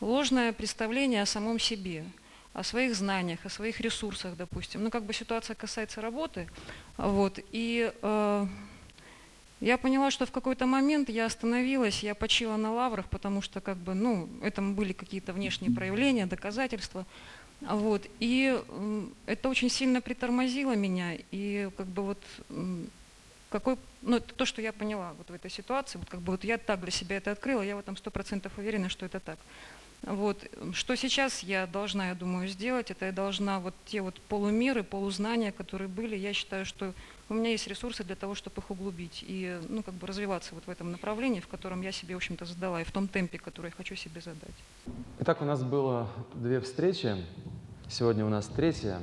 ложное представление о самом себе, о своих знаниях, о своих ресурсах, допустим. Ну, как бы ситуация касается работы. Вот. И э, я поняла, что в какой-то момент я остановилась, я почила на лаврах, потому что как бы, ну, это были какие-то внешние проявления, доказательства. Вот. И это очень сильно притормозило меня. И как бы вот какой, ну, то, что я поняла вот в этой ситуации, вот как бы вот я так для себя это открыла, я в этом сто процентов уверена, что это так. Вот. Что сейчас я должна, я думаю, сделать, это я должна вот те вот полумеры, полузнания, которые были, я считаю, что у меня есть ресурсы для того, чтобы их углубить и, ну, как бы развиваться вот в этом направлении, в котором я себе, в общем-то, задала, и в том темпе, который я хочу себе задать. Итак, у нас было две встречи. Сегодня у нас третья.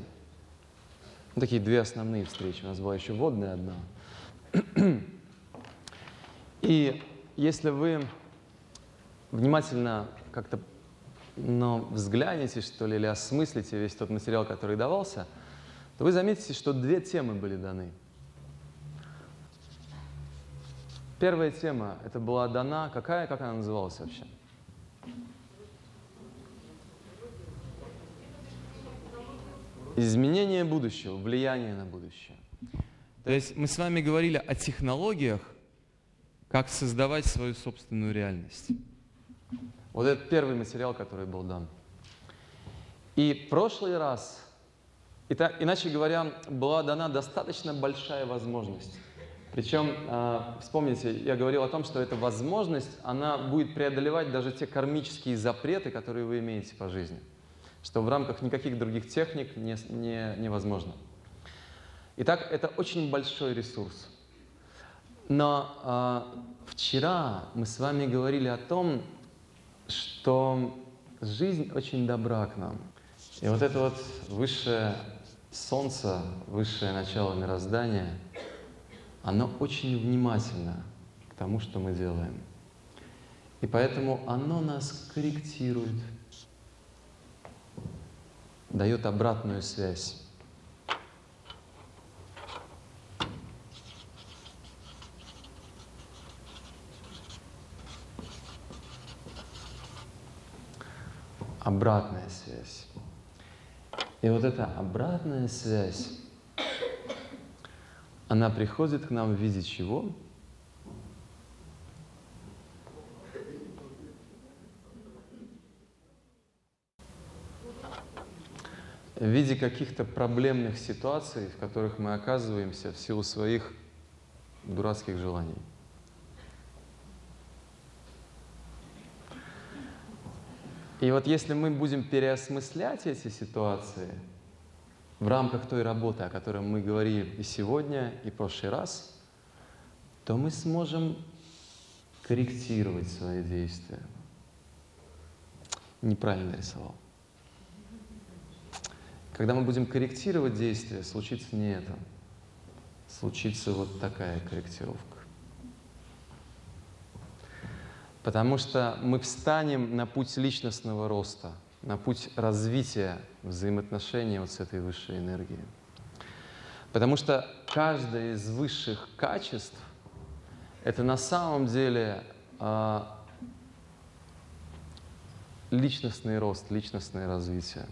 Ну, такие две основные встречи. У нас была еще водная одна. И если вы внимательно как-то ну, взглянете, что ли, или осмыслите весь тот материал, который давался, то вы заметите, что две темы были даны. Первая тема, это была дана, какая, как она называлась вообще? Изменение будущего, влияние на будущее. То есть мы с вами говорили о технологиях, как создавать свою собственную реальность. Вот это первый материал, который был дан. И в прошлый раз, иначе говоря, была дана достаточно большая возможность. Причем, э, вспомните, я говорил о том, что эта возможность, она будет преодолевать даже те кармические запреты, которые вы имеете по жизни. Что в рамках никаких других техник не, не- невозможно. Итак, это очень большой ресурс. Но а, вчера мы с вами говорили о том, что жизнь очень добра к нам. И вот это вот высшее солнце, высшее начало мироздания, оно очень внимательно к тому, что мы делаем. И поэтому оно нас корректирует, дает обратную связь. обратная связь. И вот эта обратная связь, она приходит к нам в виде чего? В виде каких-то проблемных ситуаций, в которых мы оказываемся в силу своих дурацких желаний. И вот если мы будем переосмыслять эти ситуации в рамках той работы, о которой мы говорили и сегодня, и в прошлый раз, то мы сможем корректировать свои действия. Неправильно рисовал. Когда мы будем корректировать действия, случится не это. Случится вот такая корректировка. Потому что мы встанем на путь личностного роста, на путь развития взаимоотношений вот с этой высшей энергией. Потому что каждое из высших качеств – это на самом деле а, личностный рост, личностное развитие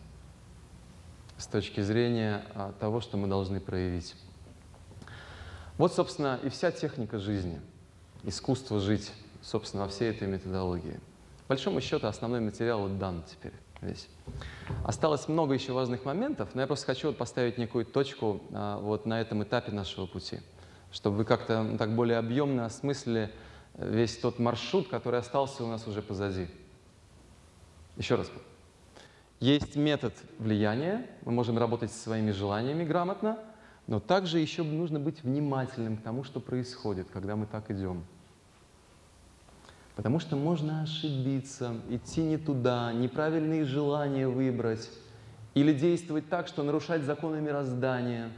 с точки зрения а, того, что мы должны проявить. Вот, собственно, и вся техника жизни, искусство жить, собственно, во всей этой методологии. По большому счету, основной материал дан теперь весь. Осталось много еще важных моментов, но я просто хочу вот поставить некую точку а, вот на этом этапе нашего пути, чтобы вы как-то ну, так более объемно осмыслили весь тот маршрут, который остался у нас уже позади. Еще раз. Есть метод влияния, мы можем работать со своими желаниями грамотно, но также еще нужно быть внимательным к тому, что происходит, когда мы так идем. Потому что можно ошибиться, идти не туда, неправильные желания выбрать или действовать так, что нарушать законы мироздания.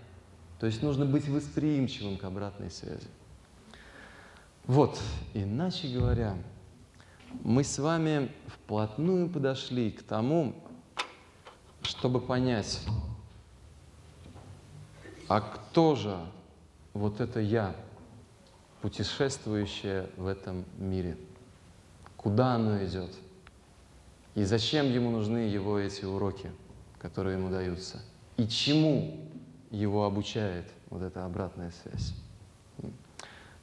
То есть нужно быть восприимчивым к обратной связи. Вот, иначе говоря, мы с вами вплотную подошли к тому, чтобы понять, а кто же вот это я, путешествующее в этом мире? Куда оно идет? И зачем ему нужны его эти уроки, которые ему даются? И чему его обучает вот эта обратная связь?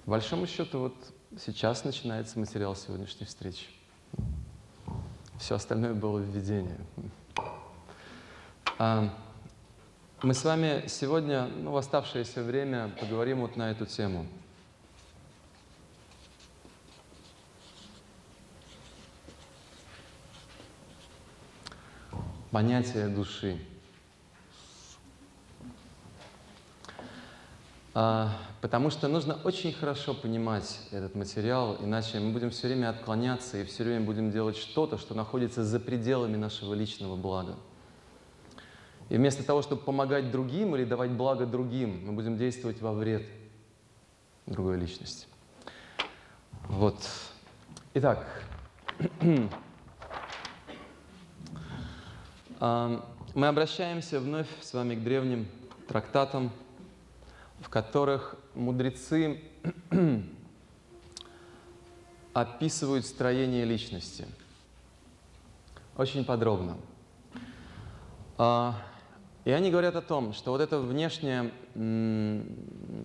По большому счету, вот сейчас начинается материал сегодняшней встречи. Все остальное было введение. А, мы с вами сегодня, ну, в оставшееся время поговорим вот на эту тему. Понятие души. А, потому что нужно очень хорошо понимать этот материал, иначе мы будем все время отклоняться и все время будем делать что-то, что находится за пределами нашего личного блага. И вместо того, чтобы помогать другим или давать благо другим, мы будем действовать во вред другой личности. Вот. Итак, мы обращаемся вновь с вами к древним трактатам в которых мудрецы описывают строение личности. Очень подробно. А, и они говорят о том, что вот это внешнее,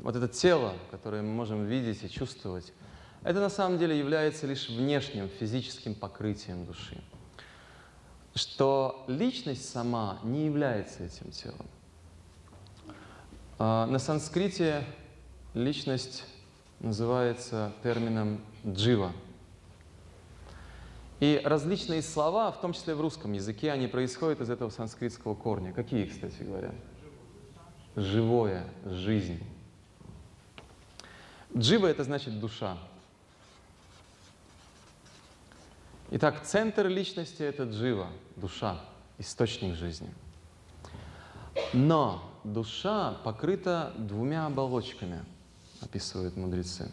вот это тело, которое мы можем видеть и чувствовать, это на самом деле является лишь внешним физическим покрытием души. Что личность сама не является этим телом. А, на санскрите личность называется термином джива. И различные слова, в том числе в русском языке, они происходят из этого санскритского корня. Какие, кстати говоря? Живое, жизнь. Джива – это значит душа. Итак, центр личности – это джива, душа, источник жизни. Но душа покрыта двумя оболочками, описывают мудрецы.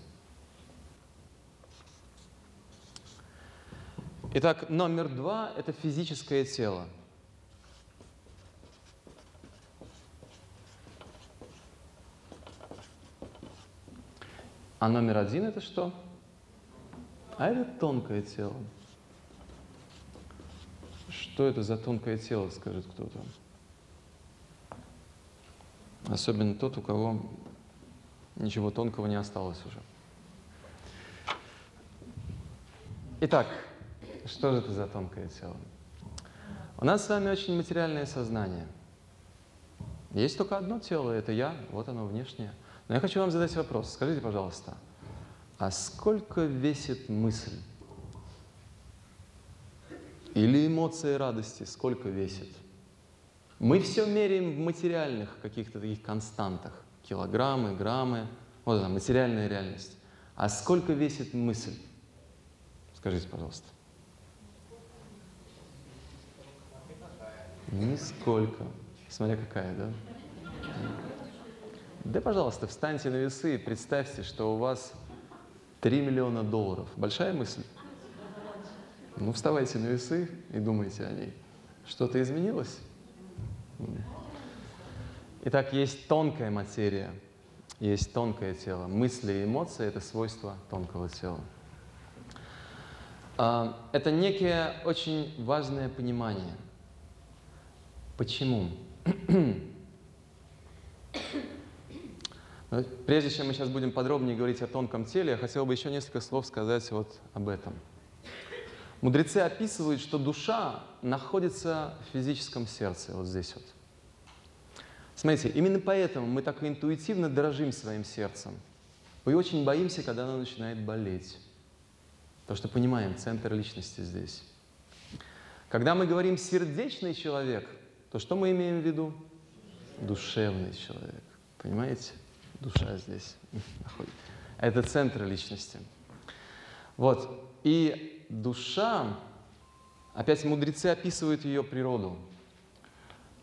Итак, номер два – это физическое тело. А номер один – это что? А это тонкое тело. Что это за тонкое тело, скажет кто-то? Особенно тот, у кого ничего тонкого не осталось уже. Итак, что же это за тонкое тело? У нас с вами очень материальное сознание. Есть только одно тело, это я, вот оно внешнее. Но я хочу вам задать вопрос. Скажите, пожалуйста, а сколько весит мысль? Или эмоции радости, сколько весит? Мы все меряем в материальных каких-то таких константах. Килограммы, граммы. Вот она, материальная реальность. А сколько весит мысль? Скажите, пожалуйста. Нисколько. Смотря какая, да? Да, пожалуйста, встаньте на весы и представьте, что у вас 3 миллиона долларов. Большая мысль? Ну, вставайте на весы и думайте о ней. Что-то изменилось? Итак, есть тонкая материя, есть тонкое тело. Мысли и эмоции — это свойства тонкого тела. А, Это некое очень важное понимание. Почему? Прежде чем мы сейчас будем подробнее говорить о тонком теле, я хотел бы еще несколько слов сказать вот об этом. Мудрецы описывают, что душа находится в физическом сердце, вот здесь вот. Смотрите, именно поэтому мы так интуитивно дорожим своим сердцем. И очень боимся, когда оно начинает болеть. Потому что понимаем, центр личности здесь. Когда мы говорим «сердечный человек», то что мы имеем в виду? Душевный человек. Понимаете? Душа здесь находится. Это центр личности. Вот. И душа, опять мудрецы описывают ее природу.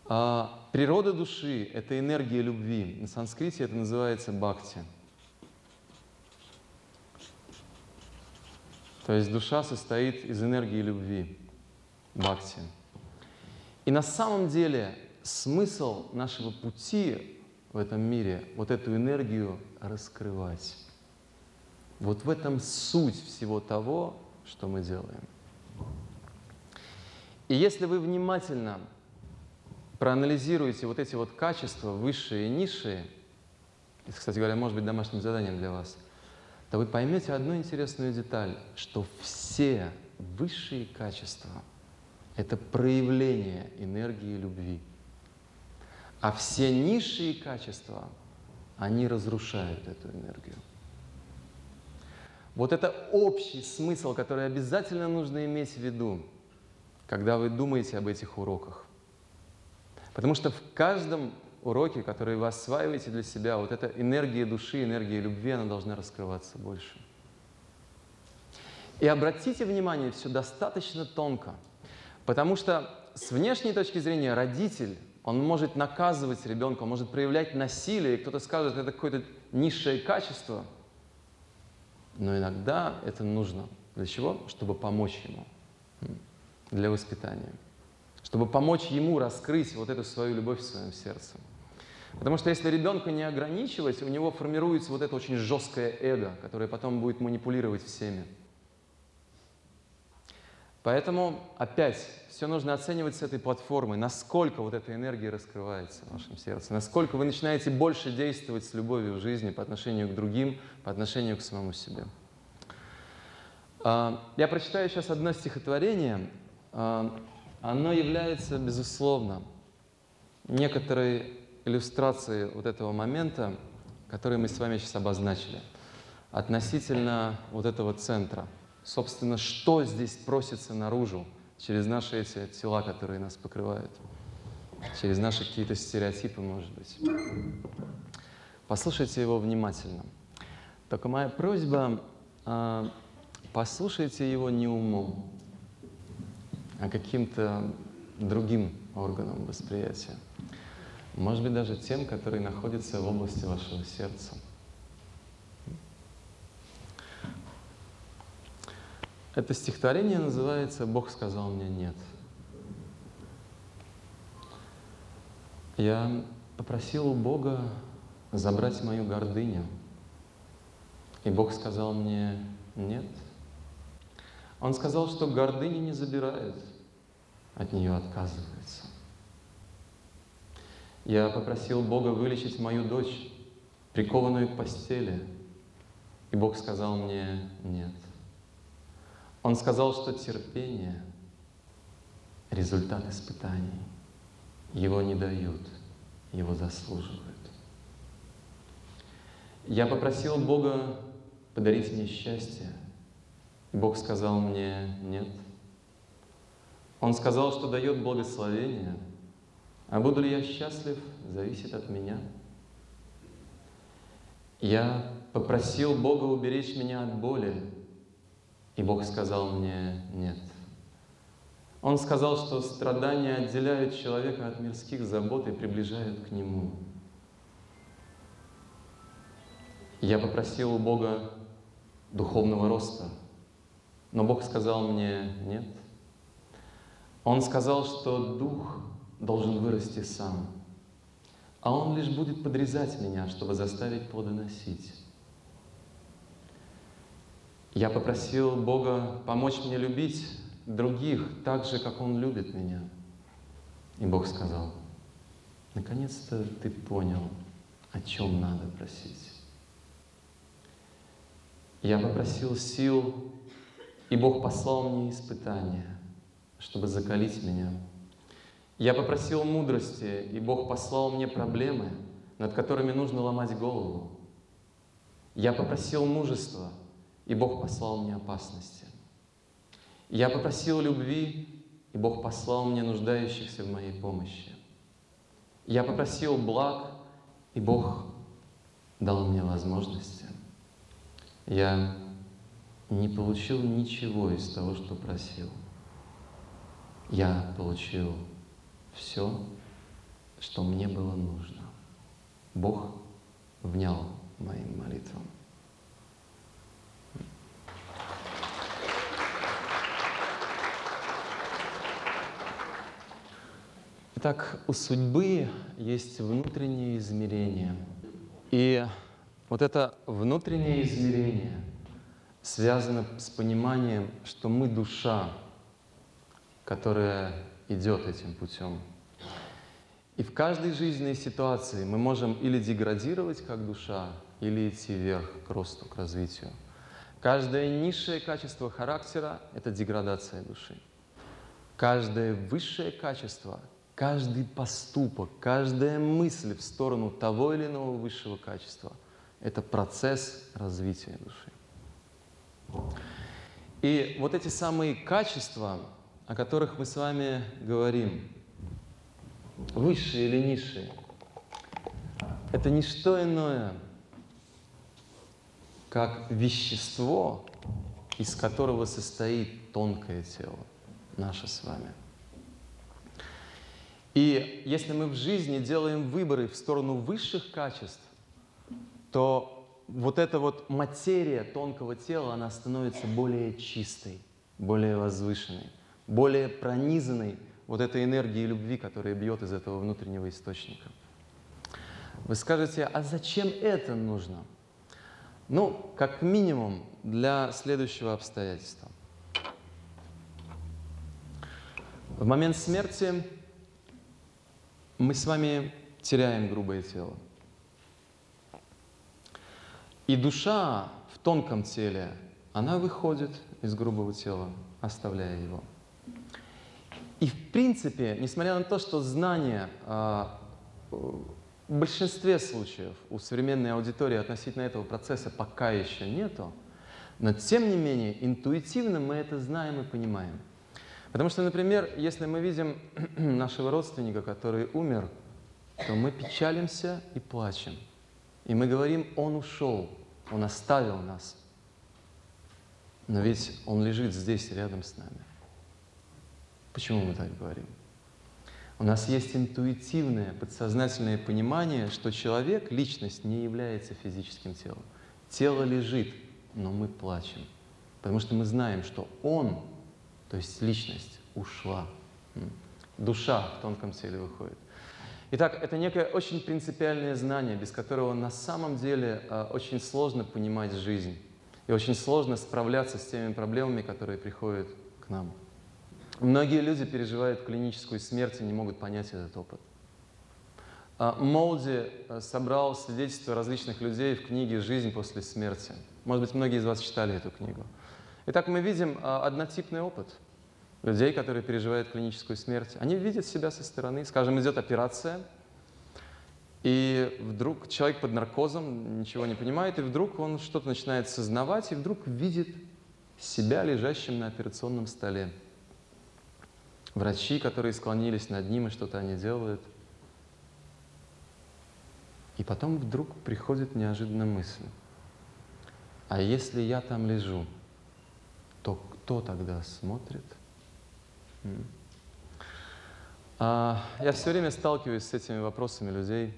А, природа души – это энергия любви. На санскрите это называется бхакти. То есть душа состоит из энергии любви, бхакти. И на самом деле смысл нашего пути в этом мире – вот эту энергию раскрывать. Вот в этом суть всего того, что мы делаем. И если вы внимательно проанализируете вот эти вот качества, высшие и низшие, это, кстати говоря, может быть домашним заданием для вас, то вы поймете одну интересную деталь, что все высшие качества – это проявление энергии любви. А все низшие качества, они разрушают эту энергию. Вот это общий смысл, который обязательно нужно иметь в виду, когда вы думаете об этих уроках. Потому что в каждом уроке, который вы осваиваете для себя, вот эта энергия души, энергия любви, она должна раскрываться больше. И обратите внимание, все достаточно тонко, потому что с внешней точки зрения родитель, он может наказывать ребенка, он может проявлять насилие, и кто-то скажет, это какое-то низшее качество, но иногда это нужно. Для чего? Чтобы помочь ему, для воспитания чтобы помочь ему раскрыть вот эту свою любовь в своем сердце. Потому что если ребенка не ограничивать, у него формируется вот это очень жесткое эго, которое потом будет манипулировать всеми. Поэтому опять все нужно оценивать с этой платформы, насколько вот эта энергия раскрывается в вашем сердце, насколько вы начинаете больше действовать с любовью в жизни по отношению к другим, по отношению к самому себе. А, Я прочитаю сейчас одно стихотворение. А, Оно является, безусловно, некоторой иллюстрацией вот этого момента, который мы с вами сейчас обозначили, относительно вот этого центра. Собственно, что здесь просится наружу через наши эти тела, которые нас покрывают, через наши какие-то стереотипы, может быть. Послушайте его внимательно. Только моя просьба, а, послушайте его не умом, а каким-то другим органом восприятия. Может быть, даже тем, который находится в области вашего сердца. Это стихотворение называется «Бог сказал мне нет». Я попросил у Бога забрать мою гордыню, и Бог сказал мне «нет». Он сказал, что гордыни не забирает, от нее отказывается. Я попросил Бога вылечить мою дочь, прикованную к постели, и Бог сказал мне «нет». Он сказал, что терпение — результат испытаний. Его не дают, его заслуживают. Я попросил Бога подарить мне счастье, Бог сказал мне «нет». Он сказал, что дает благословение, а буду ли я счастлив, зависит от меня. Я попросил Бога уберечь меня от боли, и Бог сказал мне «нет». Он сказал, что страдания отделяют человека от мирских забот и приближают к Нему. Я попросил у Бога духовного роста, Но Бог сказал мне нет. Он сказал, что дух должен вырасти сам, а он лишь будет подрезать меня, чтобы заставить плодоносить. Я попросил Бога помочь мне любить других так же, как Он любит меня. И Бог сказал, наконец-то ты понял, о чем надо просить. Я попросил сил, и Бог послал мне испытания, чтобы закалить меня. Я попросил мудрости, и Бог послал мне проблемы, над которыми нужно ломать голову. Я попросил мужества, и Бог послал мне опасности. Я попросил любви, и Бог послал мне нуждающихся в моей помощи. Я попросил благ, и Бог дал мне возможности. Я не получил ничего из того, что просил. Я получил все, что мне было нужно. Бог внял моим молитвам. Итак, у судьбы есть внутреннее измерение. И вот это внутреннее измерение связано с пониманием, что мы душа, которая идет этим путем. И в каждой жизненной ситуации мы можем или деградировать как душа, или идти вверх к росту, к развитию. Каждое низшее качество характера — это деградация души. Каждое высшее качество — каждый поступок, каждая мысль в сторону того или иного высшего качества – это процесс развития души. И вот эти самые качества, о которых мы с вами говорим, высшие или низшие, это не что иное, как вещество, из которого состоит тонкое тело, наше с вами – и если мы в жизни делаем выборы в сторону высших качеств, то вот эта вот материя тонкого тела, она становится более чистой, более возвышенной, более пронизанной вот этой энергией любви, которая бьет из этого внутреннего источника. Вы скажете, а зачем это нужно? Ну, как минимум, для следующего обстоятельства. В момент смерти мы с вами теряем грубое тело. И душа в тонком теле, она выходит из грубого тела, оставляя его. И в принципе, несмотря на то, что знания а, в большинстве случаев у современной аудитории относительно этого процесса пока еще нету, но тем не менее интуитивно мы это знаем и понимаем – Потому что, например, если мы видим нашего родственника, который умер, то мы печалимся и плачем. И мы говорим, он ушел, он оставил нас. Но ведь он лежит здесь, рядом с нами. Почему мы так говорим? У нас есть интуитивное, подсознательное понимание, что человек, личность, не является физическим телом. Тело лежит, но мы плачем, потому что мы знаем, что он то есть личность ушла. Душа в тонком теле выходит. Итак, это некое очень принципиальное знание, без которого на самом деле э, очень сложно понимать жизнь. И очень сложно справляться с теми проблемами, которые приходят к нам. Многие люди переживают клиническую смерть и не могут понять этот опыт. А, Молди э, собрал свидетельства различных людей в книге «Жизнь после смерти». Может быть, многие из вас читали эту книгу. Итак, мы видим а, однотипный опыт людей, которые переживают клиническую смерть. Они видят себя со стороны. Скажем, идет операция, и вдруг человек под наркозом ничего не понимает, и вдруг он что-то начинает сознавать, и вдруг видит себя лежащим на операционном столе. Врачи, которые склонились над ним, и что-то они делают. И потом вдруг приходит неожиданная мысль. А если я там лежу, то кто тогда смотрит? А, я все время сталкиваюсь с этими вопросами людей,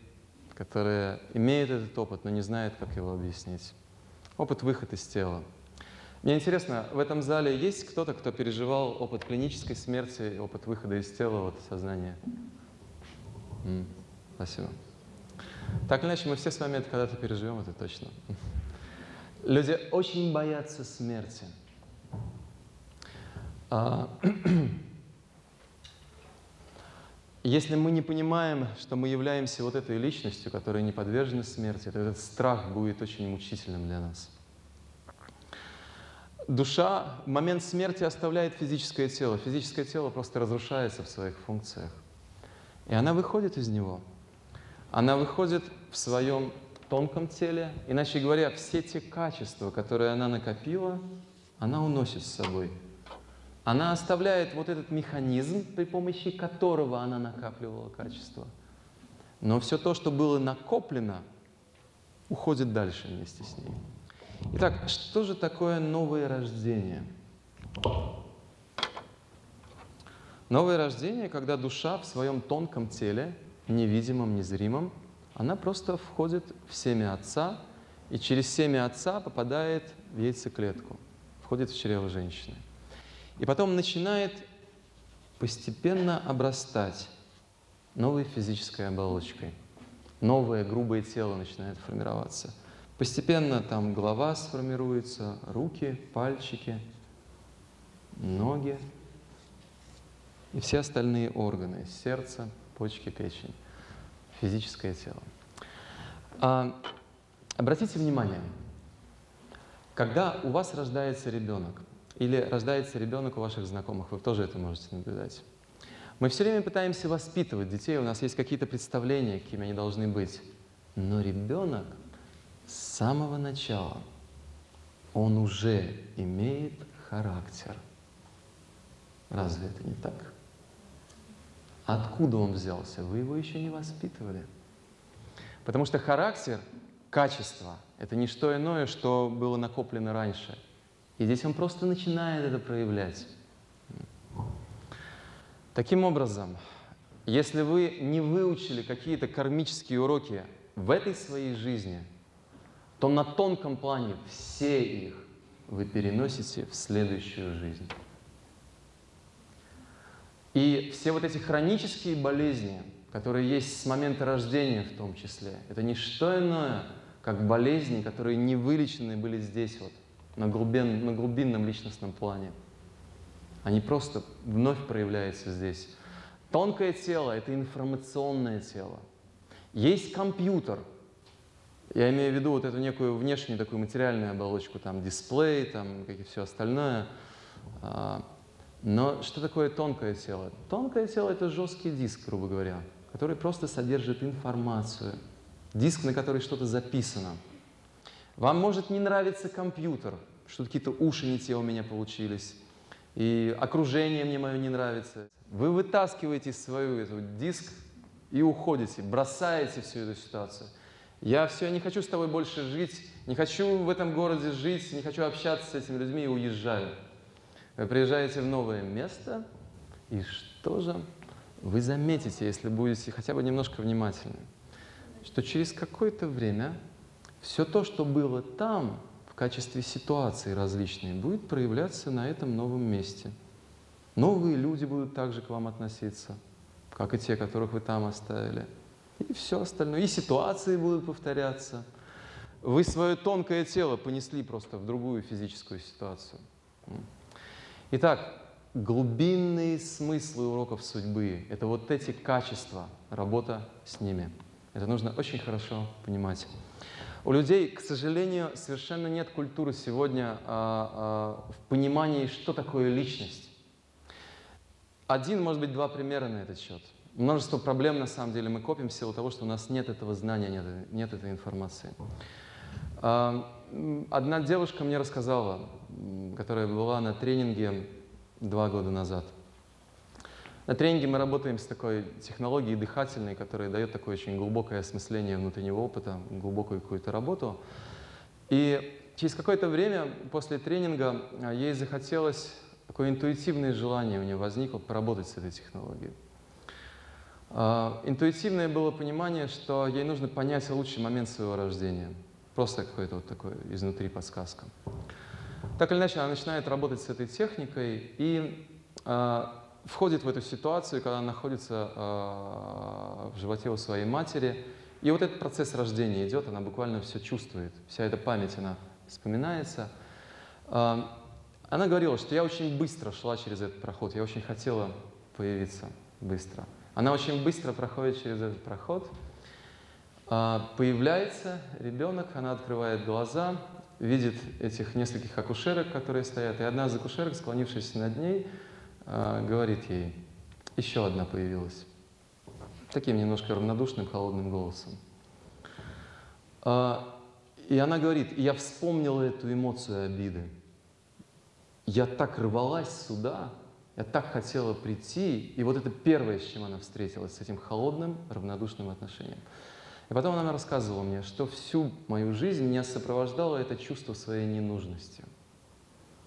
которые имеют этот опыт, но не знают, как его объяснить. Опыт выхода из тела. Мне интересно, в этом зале есть кто-то, кто переживал опыт клинической смерти, опыт выхода из тела, вот сознания? Спасибо. Так или иначе, мы все с вами это когда-то переживем, это точно. Люди очень боятся смерти. А, Если мы не понимаем, что мы являемся вот этой личностью, которая не подвержена смерти, то этот страх будет очень мучительным для нас. Душа в момент смерти оставляет физическое тело. Физическое тело просто разрушается в своих функциях. И она выходит из него. Она выходит в своем тонком теле. Иначе говоря, все те качества, которые она накопила, она уносит с собой. Она оставляет вот этот механизм, при помощи которого она накапливала качества. Но все то, что было накоплено, уходит дальше вместе с ней. Итак, что же такое новое рождение? Новое рождение, когда душа в своем тонком теле, невидимом, незримом, она просто входит в семя Отца и через семя Отца попадает в яйцеклетку, входит в чрево женщины. И потом начинает постепенно обрастать новой физической оболочкой. Новое грубое тело начинает формироваться. Постепенно там голова сформируется, руки, пальчики, ноги и все остальные органы, сердце, почки, печень, физическое тело. А, обратите внимание, когда у вас рождается ребенок, или рождается ребенок у ваших знакомых, вы тоже это можете наблюдать. Мы все время пытаемся воспитывать детей, у нас есть какие-то представления, какими они должны быть. Но ребенок с самого начала, он уже имеет характер. Разве это не так? Откуда он взялся? Вы его еще не воспитывали. Потому что характер, качество – это не что иное, что было накоплено раньше – и здесь он просто начинает это проявлять. Таким образом, если вы не выучили какие-то кармические уроки в этой своей жизни, то на тонком плане все их вы переносите в следующую жизнь. И все вот эти хронические болезни, которые есть с момента рождения в том числе, это не что иное, как болезни, которые не вылечены были здесь вот, на, глубин, на глубинном личностном плане. Они просто вновь проявляются здесь. Тонкое тело – это информационное тело. Есть компьютер. Я имею в виду вот эту некую внешнюю такую материальную оболочку, там дисплей, там как и все остальное. А, но что такое тонкое тело? Тонкое тело – это жесткий диск, грубо говоря, который просто содержит информацию. Диск, на который что-то записано – вам может не нравиться компьютер, что какие-то уши не те у меня получились, и окружение мне мое не нравится. Вы вытаскиваете свою эту диск и уходите, бросаете всю эту ситуацию. Я все, не хочу с тобой больше жить, не хочу в этом городе жить, не хочу общаться с этими людьми и уезжаю. Вы приезжаете в новое место, и что же? Вы заметите, если будете хотя бы немножко внимательны, что через какое-то время все то, что было там в качестве ситуации различной, будет проявляться на этом новом месте. Новые люди будут также к вам относиться, как и те, которых вы там оставили. И все остальное. И ситуации будут повторяться. Вы свое тонкое тело понесли просто в другую физическую ситуацию. Итак, глубинные смыслы уроков судьбы – это вот эти качества, работа с ними. Это нужно очень хорошо понимать. У людей, к сожалению, совершенно нет культуры сегодня а, а, в понимании, что такое личность. Один, может быть, два примера на этот счет. Множество проблем, на самом деле, мы копим в силу того, что у нас нет этого знания, нет, нет этой информации. А, одна девушка мне рассказала, которая была на тренинге два года назад – на тренинге мы работаем с такой технологией дыхательной, которая дает такое очень глубокое осмысление внутреннего опыта, глубокую какую-то работу. И через какое-то время после тренинга а, ей захотелось, такое интуитивное желание у нее возникло поработать с этой технологией. А, интуитивное было понимание, что ей нужно понять лучший момент своего рождения. Просто какой-то вот такой изнутри подсказка. Так или иначе, она начинает работать с этой техникой и э, входит в эту ситуацию, когда она находится э, в животе у своей матери. И вот этот процесс рождения идет, она буквально все чувствует, вся эта память, она вспоминается. Э, она говорила, что я очень быстро шла через этот проход, я очень хотела появиться быстро. Она очень быстро проходит через этот проход, э, появляется ребенок, она открывает глаза, видит этих нескольких акушерок, которые стоят, и одна из акушерок, склонившись над ней, говорит ей, еще одна появилась. Таким немножко равнодушным, холодным голосом. Э, и она говорит, я вспомнила эту эмоцию обиды. Я так рвалась сюда, я так хотела прийти, и вот это первое, с чем она встретилась, с этим холодным, равнодушным отношением. И потом она рассказывала мне, что всю мою жизнь меня сопровождало это чувство своей ненужности.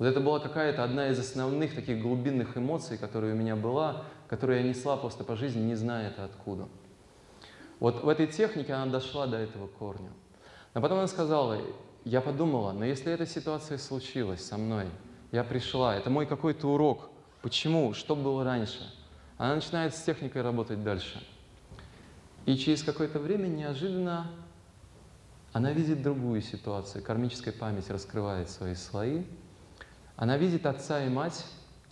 Вот это была какая-то одна из основных таких глубинных эмоций, которая у меня была, которую я несла просто по жизни, не зная это откуда. Вот в этой технике она дошла до этого корня. Но потом она сказала, я подумала, но если эта ситуация случилась со мной, я пришла, это мой какой-то урок, почему, что было раньше. Она начинает с техникой работать дальше. И через какое-то время неожиданно она видит другую ситуацию. Кармическая память раскрывает свои слои. Она видит отца и мать,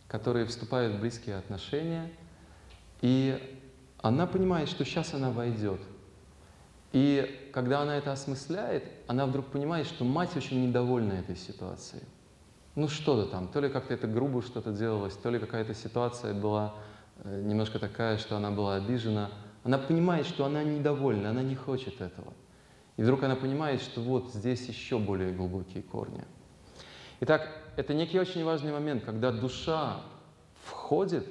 которые вступают в близкие отношения. И она понимает, что сейчас она войдет. И когда она это осмысляет, она вдруг понимает, что мать очень недовольна этой ситуацией. Ну что-то там, то ли как-то это грубо что-то делалось, то ли какая-то ситуация была э, немножко такая, что она была обижена – она понимает, что она недовольна, она не хочет этого. И вдруг она понимает, что вот здесь еще более глубокие корни. Итак, это некий очень важный момент, когда душа входит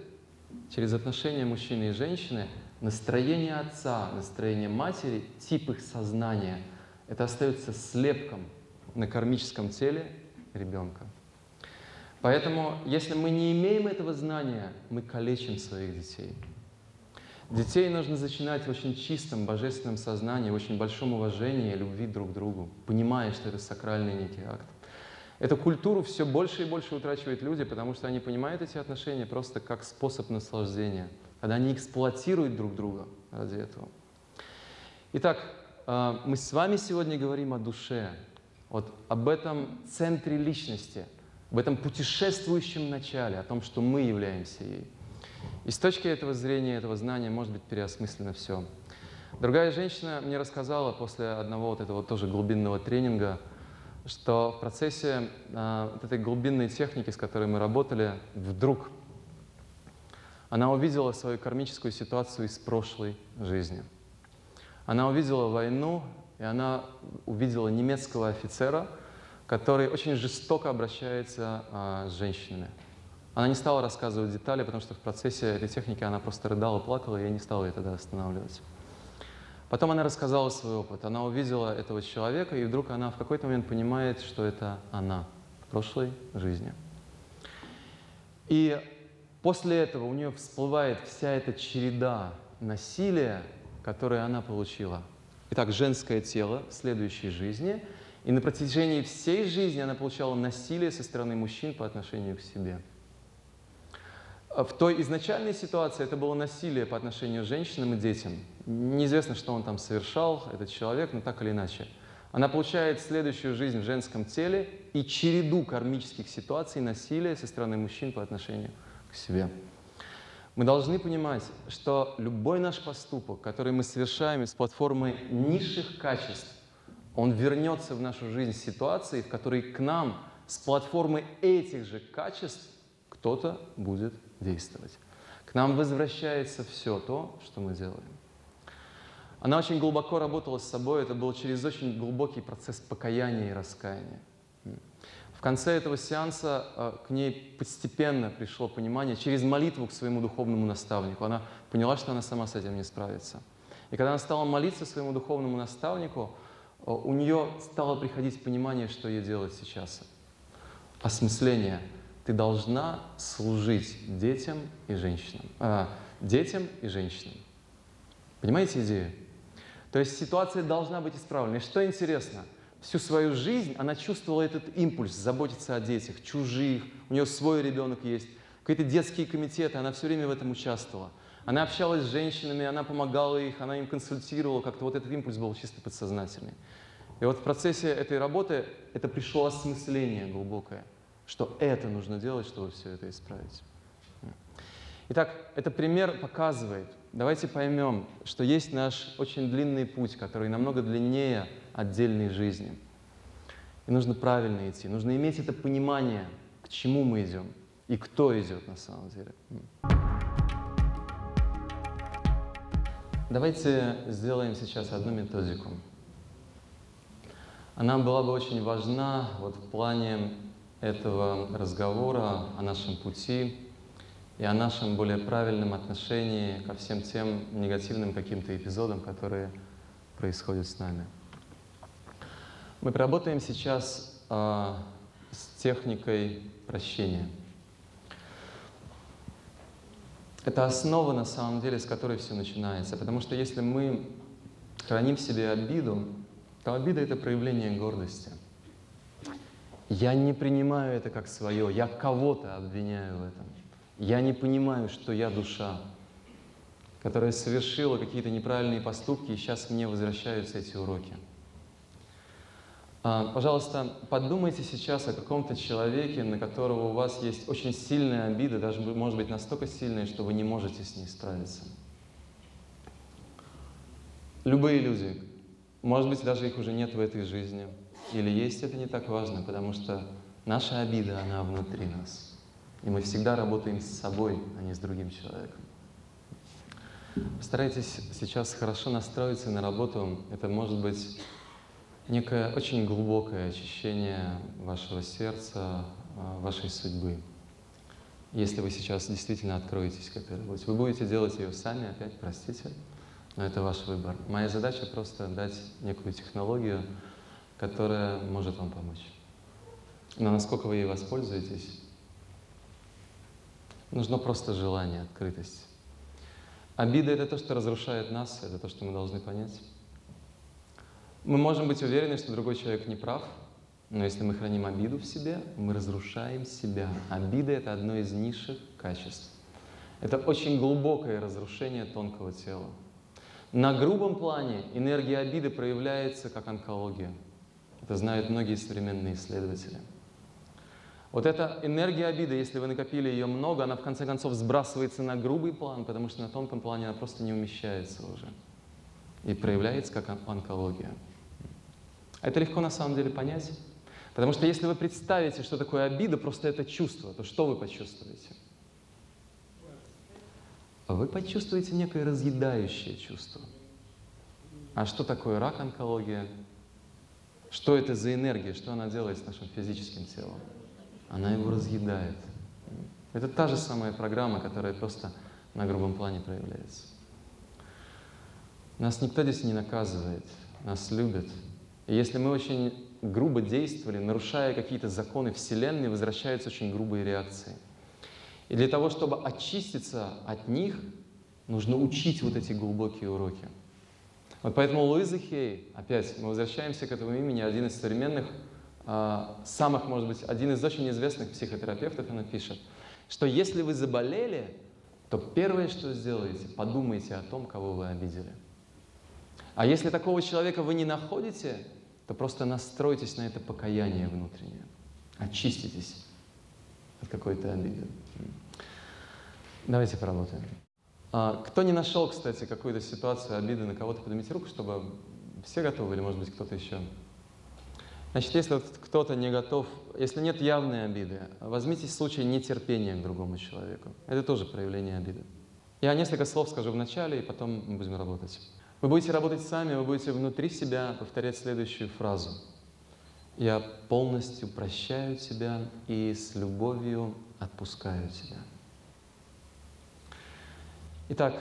через отношения мужчины и женщины, настроение отца, настроение матери, тип их сознания, это остается слепком на кармическом теле ребенка. Поэтому, если мы не имеем этого знания, мы калечим своих детей. Детей нужно зачинать в очень чистом, божественном сознании, в очень большом уважении и любви друг к другу, понимая, что это сакральный некий акт. Эту культуру все больше и больше утрачивают люди, потому что они понимают эти отношения просто как способ наслаждения, когда они эксплуатируют друг друга ради этого. Итак, э, мы с вами сегодня говорим о душе, вот об этом центре личности, об этом путешествующем начале, о том, что мы являемся ей. И с точки этого зрения, этого знания может быть переосмыслено все. Другая женщина мне рассказала после одного вот этого тоже глубинного тренинга, что в процессе э, вот этой глубинной техники, с которой мы работали, вдруг она увидела свою кармическую ситуацию из прошлой жизни. Она увидела войну, и она увидела немецкого офицера, который очень жестоко обращается э, с женщинами. Она не стала рассказывать детали, потому что в процессе этой техники она просто рыдала, плакала, и я не стал ее тогда останавливать. Потом она рассказала свой опыт. Она увидела этого человека, и вдруг она в какой-то момент понимает, что это она в прошлой жизни. И после этого у нее всплывает вся эта череда насилия, которое она получила. Итак, женское тело в следующей жизни, и на протяжении всей жизни она получала насилие со стороны мужчин по отношению к себе. А в той изначальной ситуации это было насилие по отношению к женщинам и детям. Неизвестно, что он там совершал, этот человек, но так или иначе. Она получает следующую жизнь в женском теле и череду кармических ситуаций насилия со стороны мужчин по отношению к себе. Мы должны понимать, что любой наш поступок, который мы совершаем из платформы низших качеств, он вернется в нашу жизнь ситуации, в которой к нам с платформы этих же качеств кто-то будет действовать. К нам возвращается все то, что мы делаем. Она очень глубоко работала с собой, это был через очень глубокий процесс покаяния и раскаяния. В конце этого сеанса э, к ней постепенно пришло понимание через молитву к своему духовному наставнику. Она поняла, что она сама с этим не справится. И когда она стала молиться своему духовному наставнику, э, у нее стало приходить понимание, что ей делать сейчас. Осмысление – ты должна служить детям и женщинам. А, детям и женщинам. Понимаете идею? То есть ситуация должна быть исправлена. И что интересно, всю свою жизнь она чувствовала этот импульс заботиться о детях, чужих, у нее свой ребенок есть, какие-то детские комитеты, она все время в этом участвовала. Она общалась с женщинами, она помогала их, она им консультировала, как-то вот этот импульс был чисто подсознательный. И вот в процессе этой работы это пришло осмысление глубокое, что это нужно делать, чтобы все это исправить. Итак, этот пример показывает, давайте поймем, что есть наш очень длинный путь, который намного длиннее отдельной жизни. И нужно правильно идти, нужно иметь это понимание, к чему мы идем и кто идет на самом деле. Давайте сделаем сейчас одну методику. Она была бы очень важна вот в плане этого разговора о нашем пути и о нашем более правильном отношении ко всем тем негативным каким-то эпизодам, которые происходят с нами. Мы поработаем сейчас э, с техникой прощения. Это основа, на самом деле, с которой все начинается. Потому что если мы храним в себе обиду, то обида — это проявление гордости. Я не принимаю это как свое, я кого-то обвиняю в этом. Я не понимаю, что я душа, которая совершила какие-то неправильные поступки, и сейчас мне возвращаются эти уроки — а, пожалуйста, подумайте сейчас о каком-то человеке, на которого у вас есть очень сильная обида, даже, может быть, настолько сильная, что вы не можете с ней справиться. Любые люди. Может быть, даже их уже нет в этой жизни. Или есть, это не так важно, потому что наша обида, она внутри нас. И мы всегда работаем с собой, а не с другим человеком. Постарайтесь сейчас хорошо настроиться на работу. Это может быть некое очень глубокое очищение вашего сердца, а, вашей судьбы. Если вы сейчас действительно откроетесь к этой работе, вы будете делать ее сами, опять, простите, но это ваш выбор. Моя задача просто дать некую технологию, которая может вам помочь. Но насколько вы ей воспользуетесь, нужно просто желание, открытость. Обида — это то, что разрушает нас, это то, что мы должны понять. Мы можем быть уверены, что другой человек не прав, но если мы храним обиду в себе, мы разрушаем себя. Обида — это одно из низших качеств. Это очень глубокое разрушение тонкого тела. На грубом плане энергия обиды проявляется как онкология. Это знают многие современные исследователи. Вот эта энергия обиды, если вы накопили ее много, она в конце концов сбрасывается на грубый план, потому что на тонком плане она просто не умещается уже. И проявляется как онкология. Это легко на самом деле понять. Потому что если вы представите, что такое обида, просто это чувство, то что вы почувствуете? Вы почувствуете некое разъедающее чувство. А что такое рак, онкология? Что это за энергия? Что она делает с нашим физическим телом? Она его разъедает. Это та же самая программа, которая просто на грубом плане проявляется. Нас никто здесь не наказывает, нас любят, и если мы очень грубо действовали, нарушая какие-то законы Вселенной, возвращаются очень грубые реакции. И для того, чтобы очиститься от них, нужно учить вот эти глубокие уроки. Вот поэтому Луиза Хей, опять мы возвращаемся к этому имени, один из современных, а, самых, может быть, один из очень известных психотерапевтов, она пишет, что если вы заболели, то первое, что сделаете, подумайте о том, кого вы обидели. А если такого человека вы не находите, то просто настройтесь на это покаяние внутреннее. Очиститесь от какой-то обиды. Давайте поработаем. А, кто не нашел, кстати, какую-то ситуацию обиды на кого-то, поднимите руку, чтобы все готовы, или, может быть, кто-то еще. Значит, если вот кто-то не готов, если нет явной обиды, возьмите случай нетерпения к другому человеку. Это тоже проявление обиды. Я несколько слов скажу в начале, и потом мы будем работать. Вы будете работать сами, вы будете внутри себя повторять следующую фразу. Я полностью прощаю тебя и с любовью отпускаю тебя. Итак,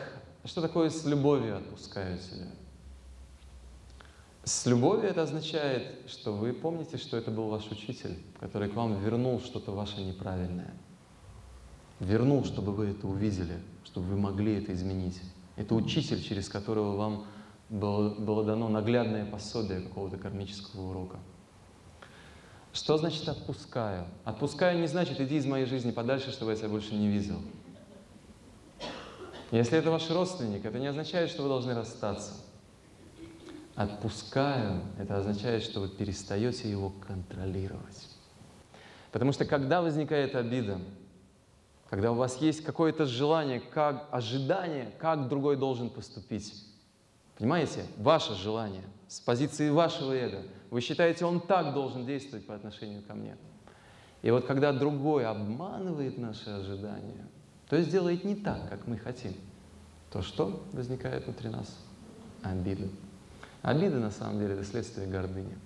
что такое с любовью отпускаю тебя? С любовью это означает, что вы помните, что это был ваш учитель, который к вам вернул что-то ваше неправильное. Вернул, чтобы вы это увидели, чтобы вы могли это изменить. Это учитель, через которого вам было, было дано наглядное пособие какого-то кармического урока. Что значит отпускаю? Отпускаю не значит иди из моей жизни подальше, чтобы я тебя больше не видел. Если это ваш родственник, это не означает, что вы должны расстаться. Отпускаю, это означает, что вы перестаете его контролировать. Потому что когда возникает обида, когда у вас есть какое-то желание, как ожидание, как другой должен поступить, понимаете, ваше желание с позиции вашего эго, вы считаете, он так должен действовать по отношению ко мне. И вот когда другой обманывает наши ожидания, то есть делает не так, как мы хотим, то что возникает внутри нас? Обида. Обида на самом деле это следствие гордыни,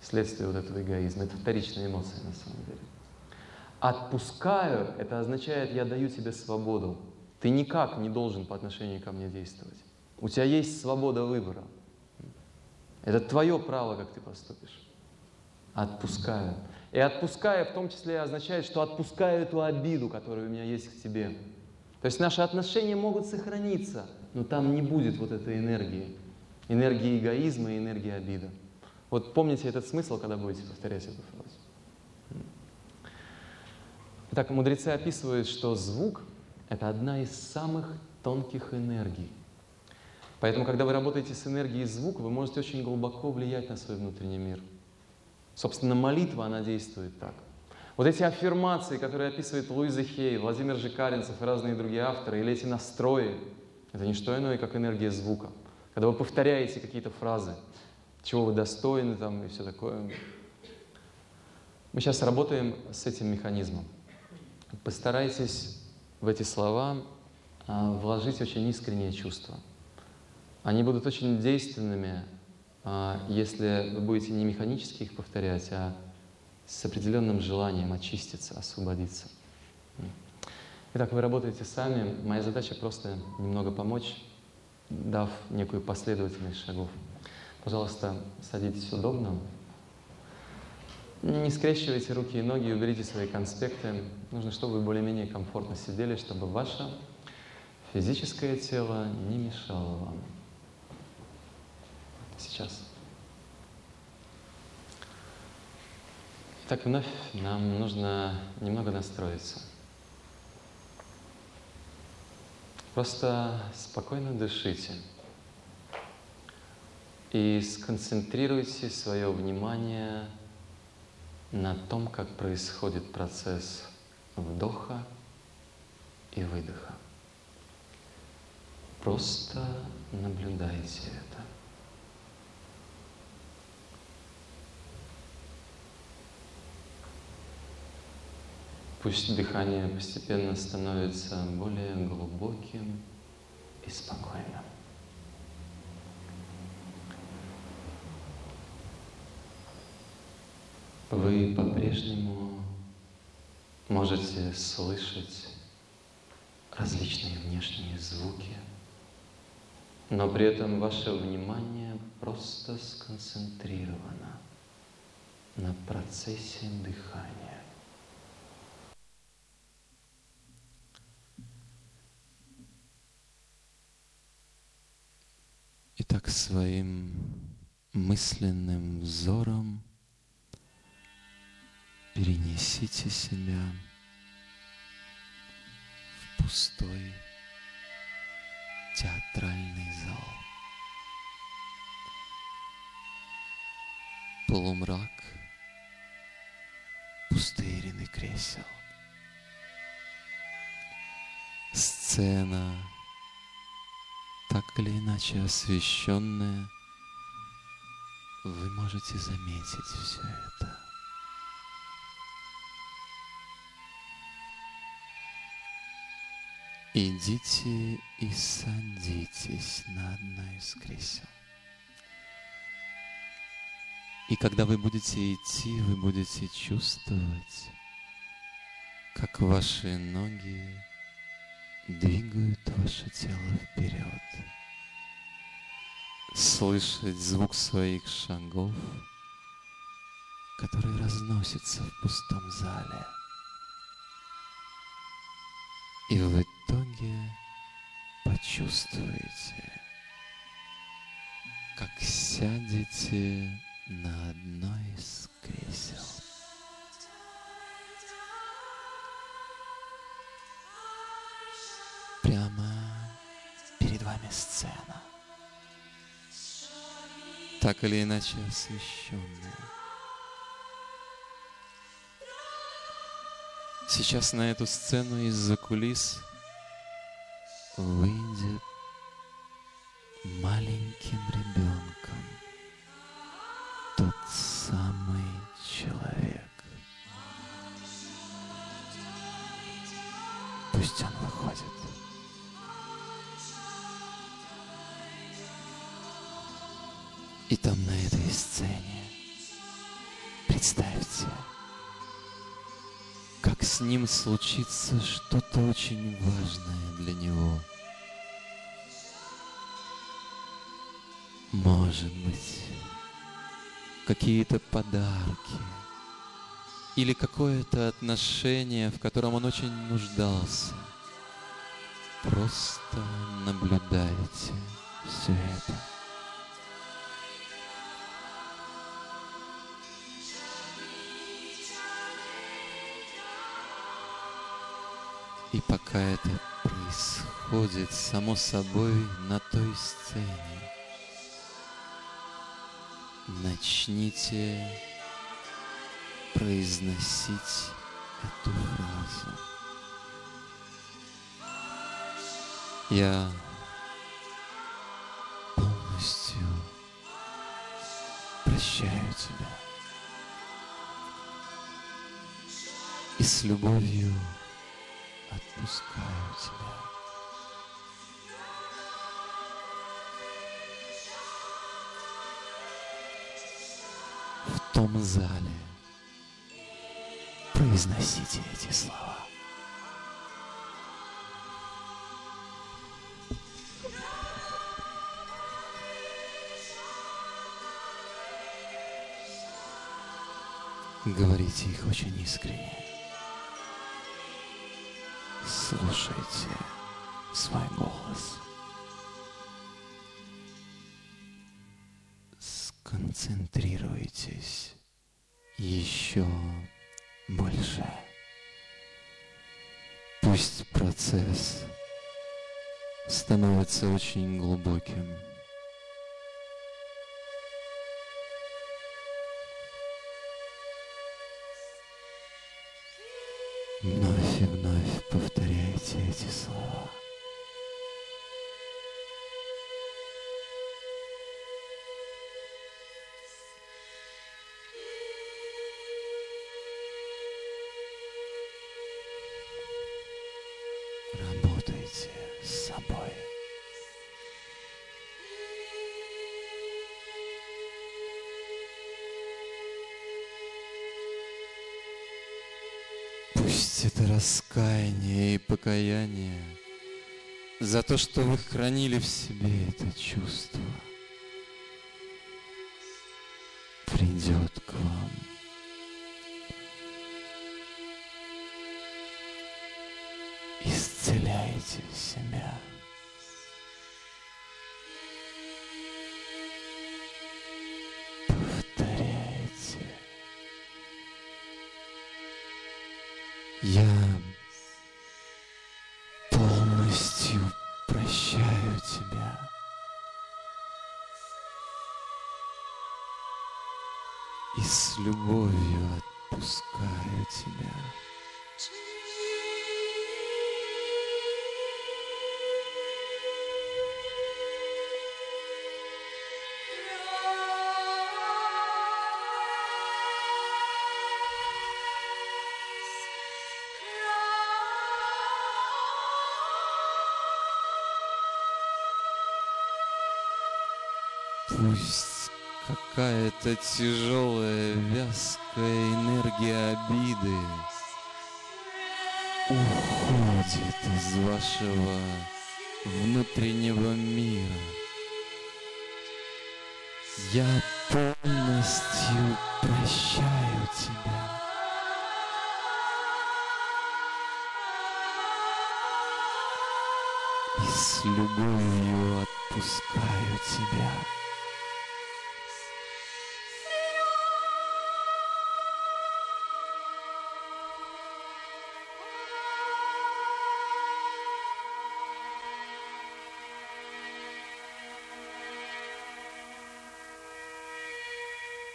следствие вот этого эгоизма. Это вторичная эмоция на самом деле. Отпускаю, это означает, я даю тебе свободу. Ты никак не должен по отношению ко мне действовать. У тебя есть свобода выбора. Это твое право, как ты поступишь. Отпускаю. И отпускаю в том числе означает, что отпускаю эту обиду, которая у меня есть к тебе. То есть наши отношения могут сохраниться, но там не будет вот этой энергии. Энергии эгоизма и энергии обиды. Вот помните этот смысл, когда будете повторять эту фразу. Итак, мудрецы описывают, что звук — это одна из самых тонких энергий. Поэтому, когда вы работаете с энергией звука, вы можете очень глубоко влиять на свой внутренний мир. Собственно, молитва, она действует так. Вот эти аффирмации, которые описывает Луиза Хей, Владимир Жикаринцев и разные другие авторы, или эти настрои, это не что иное, как энергия звука. Когда вы повторяете какие-то фразы, чего вы достойны там и все такое. Мы сейчас работаем с этим механизмом. Постарайтесь в эти слова а, вложить очень искренние чувства. Они будут очень действенными, если вы будете не механически их повторять, а с определенным желанием очиститься, освободиться. Итак, вы работаете сами. Моя задача просто немного помочь, дав некую последовательность шагов. Пожалуйста, садитесь удобно. Не скрещивайте руки и ноги, уберите свои конспекты. Нужно, чтобы вы более-менее комфортно сидели, чтобы ваше физическое тело не мешало вам. Сейчас. Так, вновь нам нужно немного настроиться. Просто спокойно дышите и сконцентрируйте свое внимание на том, как происходит процесс вдоха и выдоха. Просто наблюдайте это. Пусть дыхание постепенно становится более глубоким и спокойным. Вы по-прежнему можете слышать различные внешние звуки, но при этом ваше внимание просто сконцентрировано на процессе дыхания. Итак, своим мысленным взором перенесите себя в пустой театральный зал. Полумрак, пустые кресел. Сцена, так или иначе освещенная, вы можете заметить все это. Идите и садитесь на одно из кресел. И когда вы будете идти, вы будете чувствовать, как ваши ноги двигают ваше тело вперед. Слышать звук своих шагов, который разносится в пустом зале. И в итоге почувствуете, как сядете на одно из кресел. Вами сцена, так или иначе освещенная. Сейчас на эту сцену из-за кулис выйдет маленьким ребенком тот самый человек. Пусть он выходит. И там на этой сцене представьте, как с ним случится что-то очень важное для него. Может быть, какие-то подарки или какое-то отношение, в котором он очень нуждался. Просто наблюдайте все это. И пока это происходит само собой на той сцене, начните произносить эту фразу. Я полностью прощаю тебя. И с любовью отпускаю тебя. В том зале произносите эти слова. Говорите их очень искренне. Слушайте свой голос. Сконцентрируйтесь еще больше. Пусть процесс становится очень глубоким. Раскаяние и покаяние за то, что вы хранили в себе это чувство, придет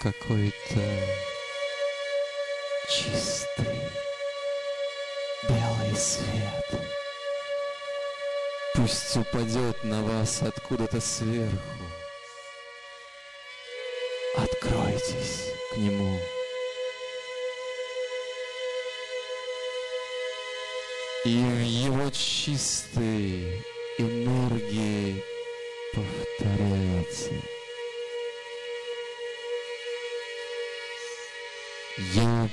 какой-то чистый белый свет. Пусть упадет на вас откуда-то сверху. Откройтесь к нему. И в его чистой энергии повторяйте. Я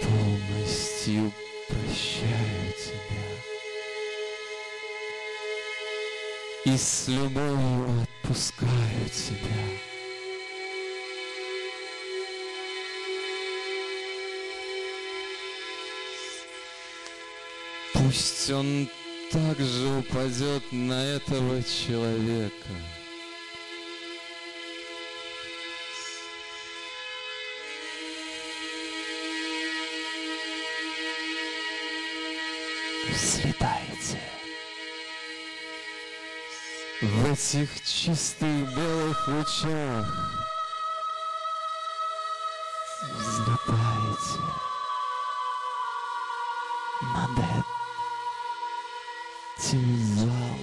полностью прощаю тебя. И с любовью отпускаю тебя. Пусть он также упадет на этого человека. Взлетайте. В этих чистых белых лучах взлетайте над этим залом.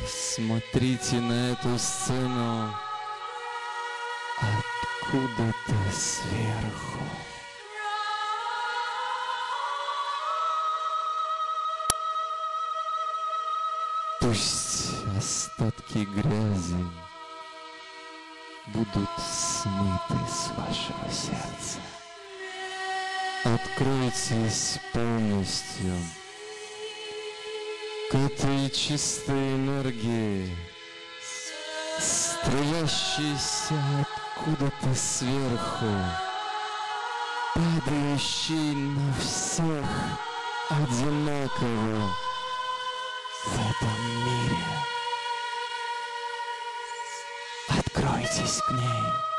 Посмотрите на эту сцену откуда-то сверху. Пусть остатки грязи будут смыты с вашего сердца. Откройтесь полностью к этой чистой энергии, струящейся откуда-то сверху, падающей на всех одинаково в этом мире. Откройтесь к ней.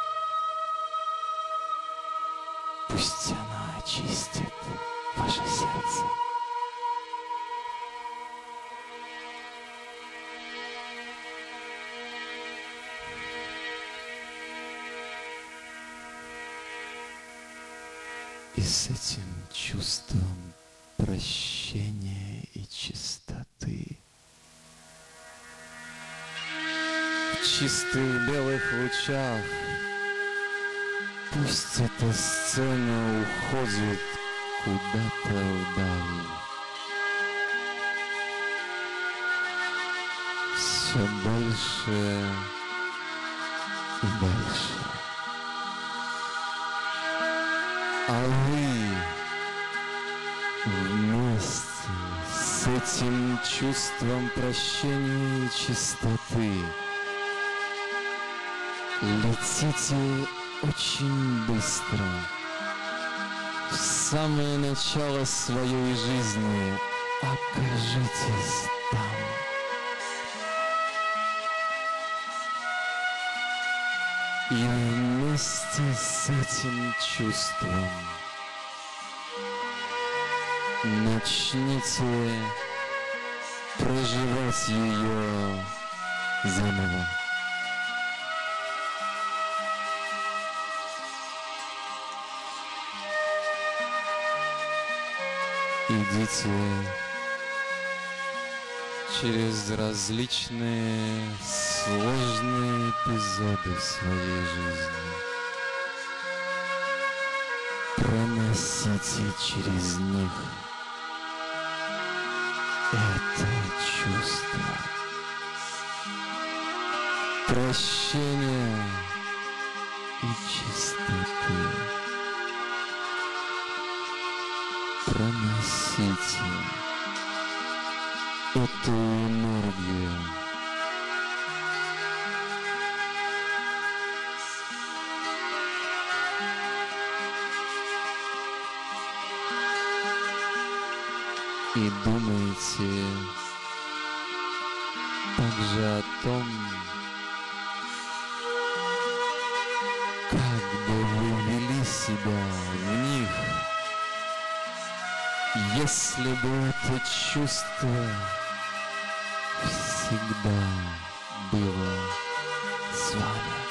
Идите через различные сложные эпизоды своей жизни. Проносите через них это чувство прощения эту энергию. И думайте также о том, как бы вы вели себя в них, если бы это чувство всегда было с вами.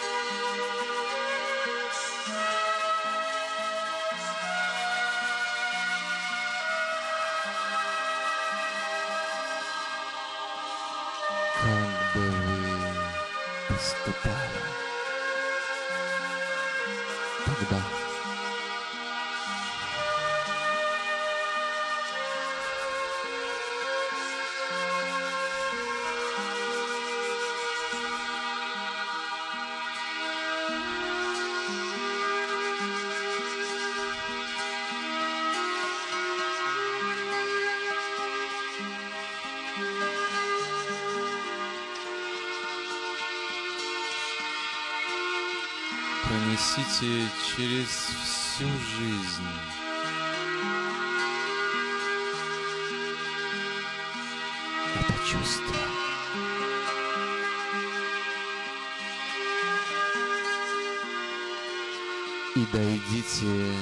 Пронесите через всю жизнь это чувство. И дойдите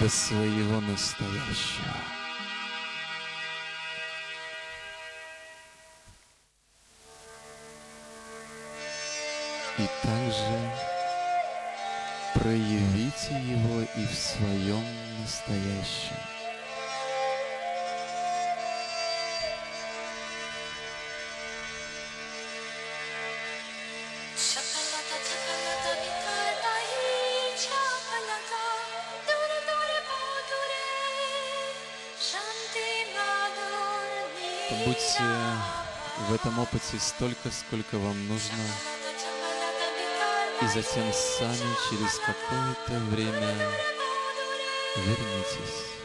до своего настоящего. Этом опыте столько, сколько вам нужно, и затем сами через какое-то время вернитесь.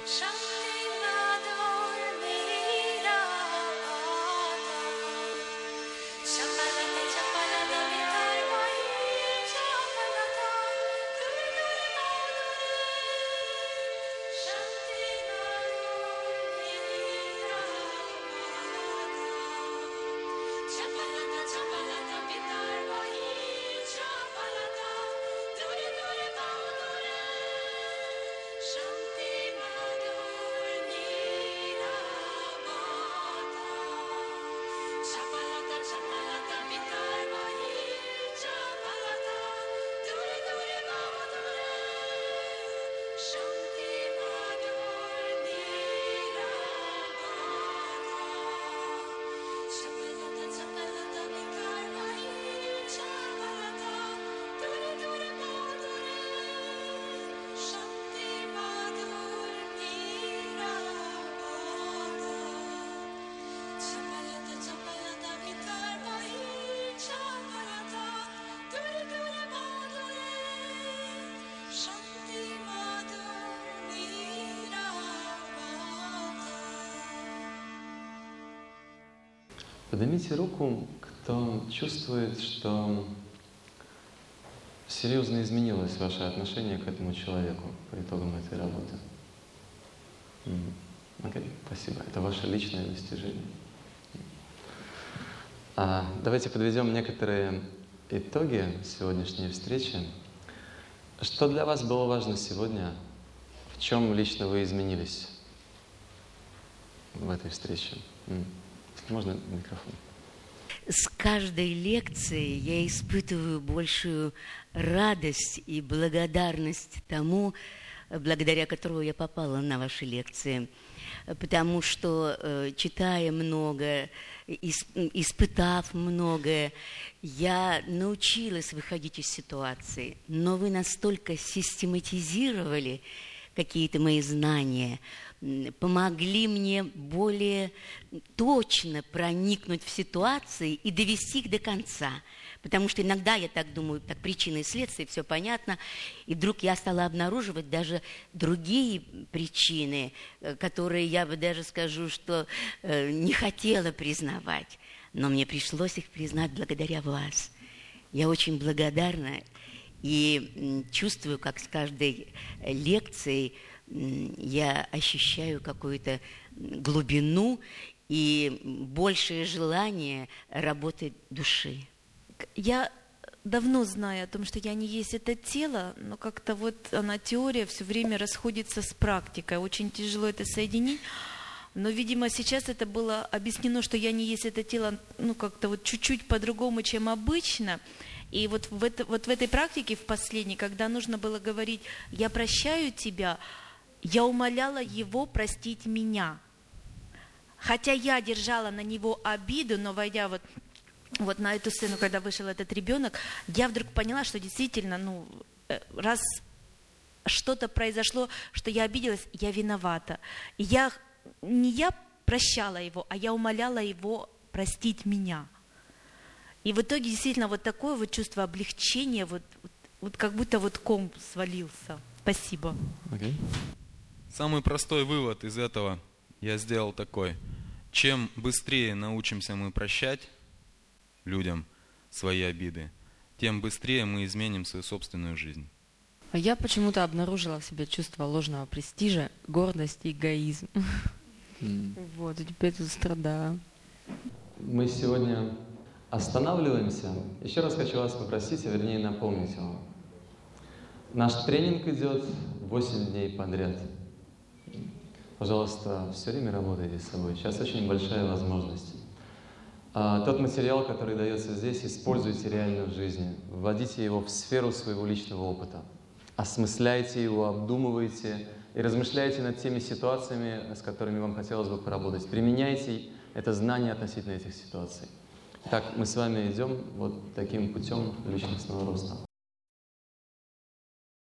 Поднимите руку, кто чувствует, что серьезно изменилось ваше отношение к этому человеку по итогам этой работы. Окей, спасибо. Это ваше личное достижение. А, давайте подведем некоторые итоги сегодняшней встречи. Что для вас было важно сегодня? В чем лично вы изменились в этой встрече? Можно микрофон? С каждой лекцией я испытываю большую радость и благодарность тому, благодаря которому я попала на ваши лекции. Потому что, э, читая много, ис- испытав многое, я научилась выходить из ситуации. Но вы настолько систематизировали какие-то мои знания, помогли мне более точно проникнуть в ситуации и довести их до конца. Потому что иногда я так думаю, так причины и следствия, все понятно, и вдруг я стала обнаруживать даже другие причины, э, которые я бы даже скажу, что э, не хотела признавать. Но мне пришлось их признать благодаря вас. Я очень благодарна и чувствую, как с каждой э, лекцией я ощущаю какую-то глубину и большее желание работы души. Я давно знаю о том, что я не есть это тело, но как-то вот она теория все время расходится с практикой. Очень тяжело это соединить. Но, видимо, сейчас это было объяснено, что я не есть это тело, ну, как-то вот чуть-чуть по-другому, чем обычно. И вот в, это, вот в этой практике, в последней, когда нужно было говорить «я прощаю тебя», я умоляла его простить меня. Хотя я держала на него обиду, но войдя вот, вот на эту сцену, когда вышел этот ребенок, я вдруг поняла, что действительно, ну, э, раз что-то произошло, что я обиделась, я виновата. Я, не я прощала его, а я умоляла его простить меня. И в итоге действительно вот такое вот чувство облегчения, вот, вот, вот как будто вот ком свалился. Спасибо. Okay. Самый простой вывод из этого я сделал такой. Чем быстрее научимся мы прощать людям свои обиды, тем быстрее мы изменим свою собственную жизнь. А я почему-то обнаружила в себе чувство ложного престижа, гордости, эгоизм. Mm. Вот, и теперь тут страдаю. Мы сегодня останавливаемся. Еще раз хочу вас попросить, а вернее напомнить вам. Наш тренинг идет 8 дней подряд. Пожалуйста, все время работайте с собой. Сейчас очень большая возможность. А, тот материал, который дается здесь, используйте реально в жизни. Вводите его в сферу своего личного опыта. Осмысляйте его, обдумывайте и размышляйте над теми ситуациями, с которыми вам хотелось бы поработать. Применяйте это знание относительно этих ситуаций. Так, мы с вами идем вот таким путем личностного роста.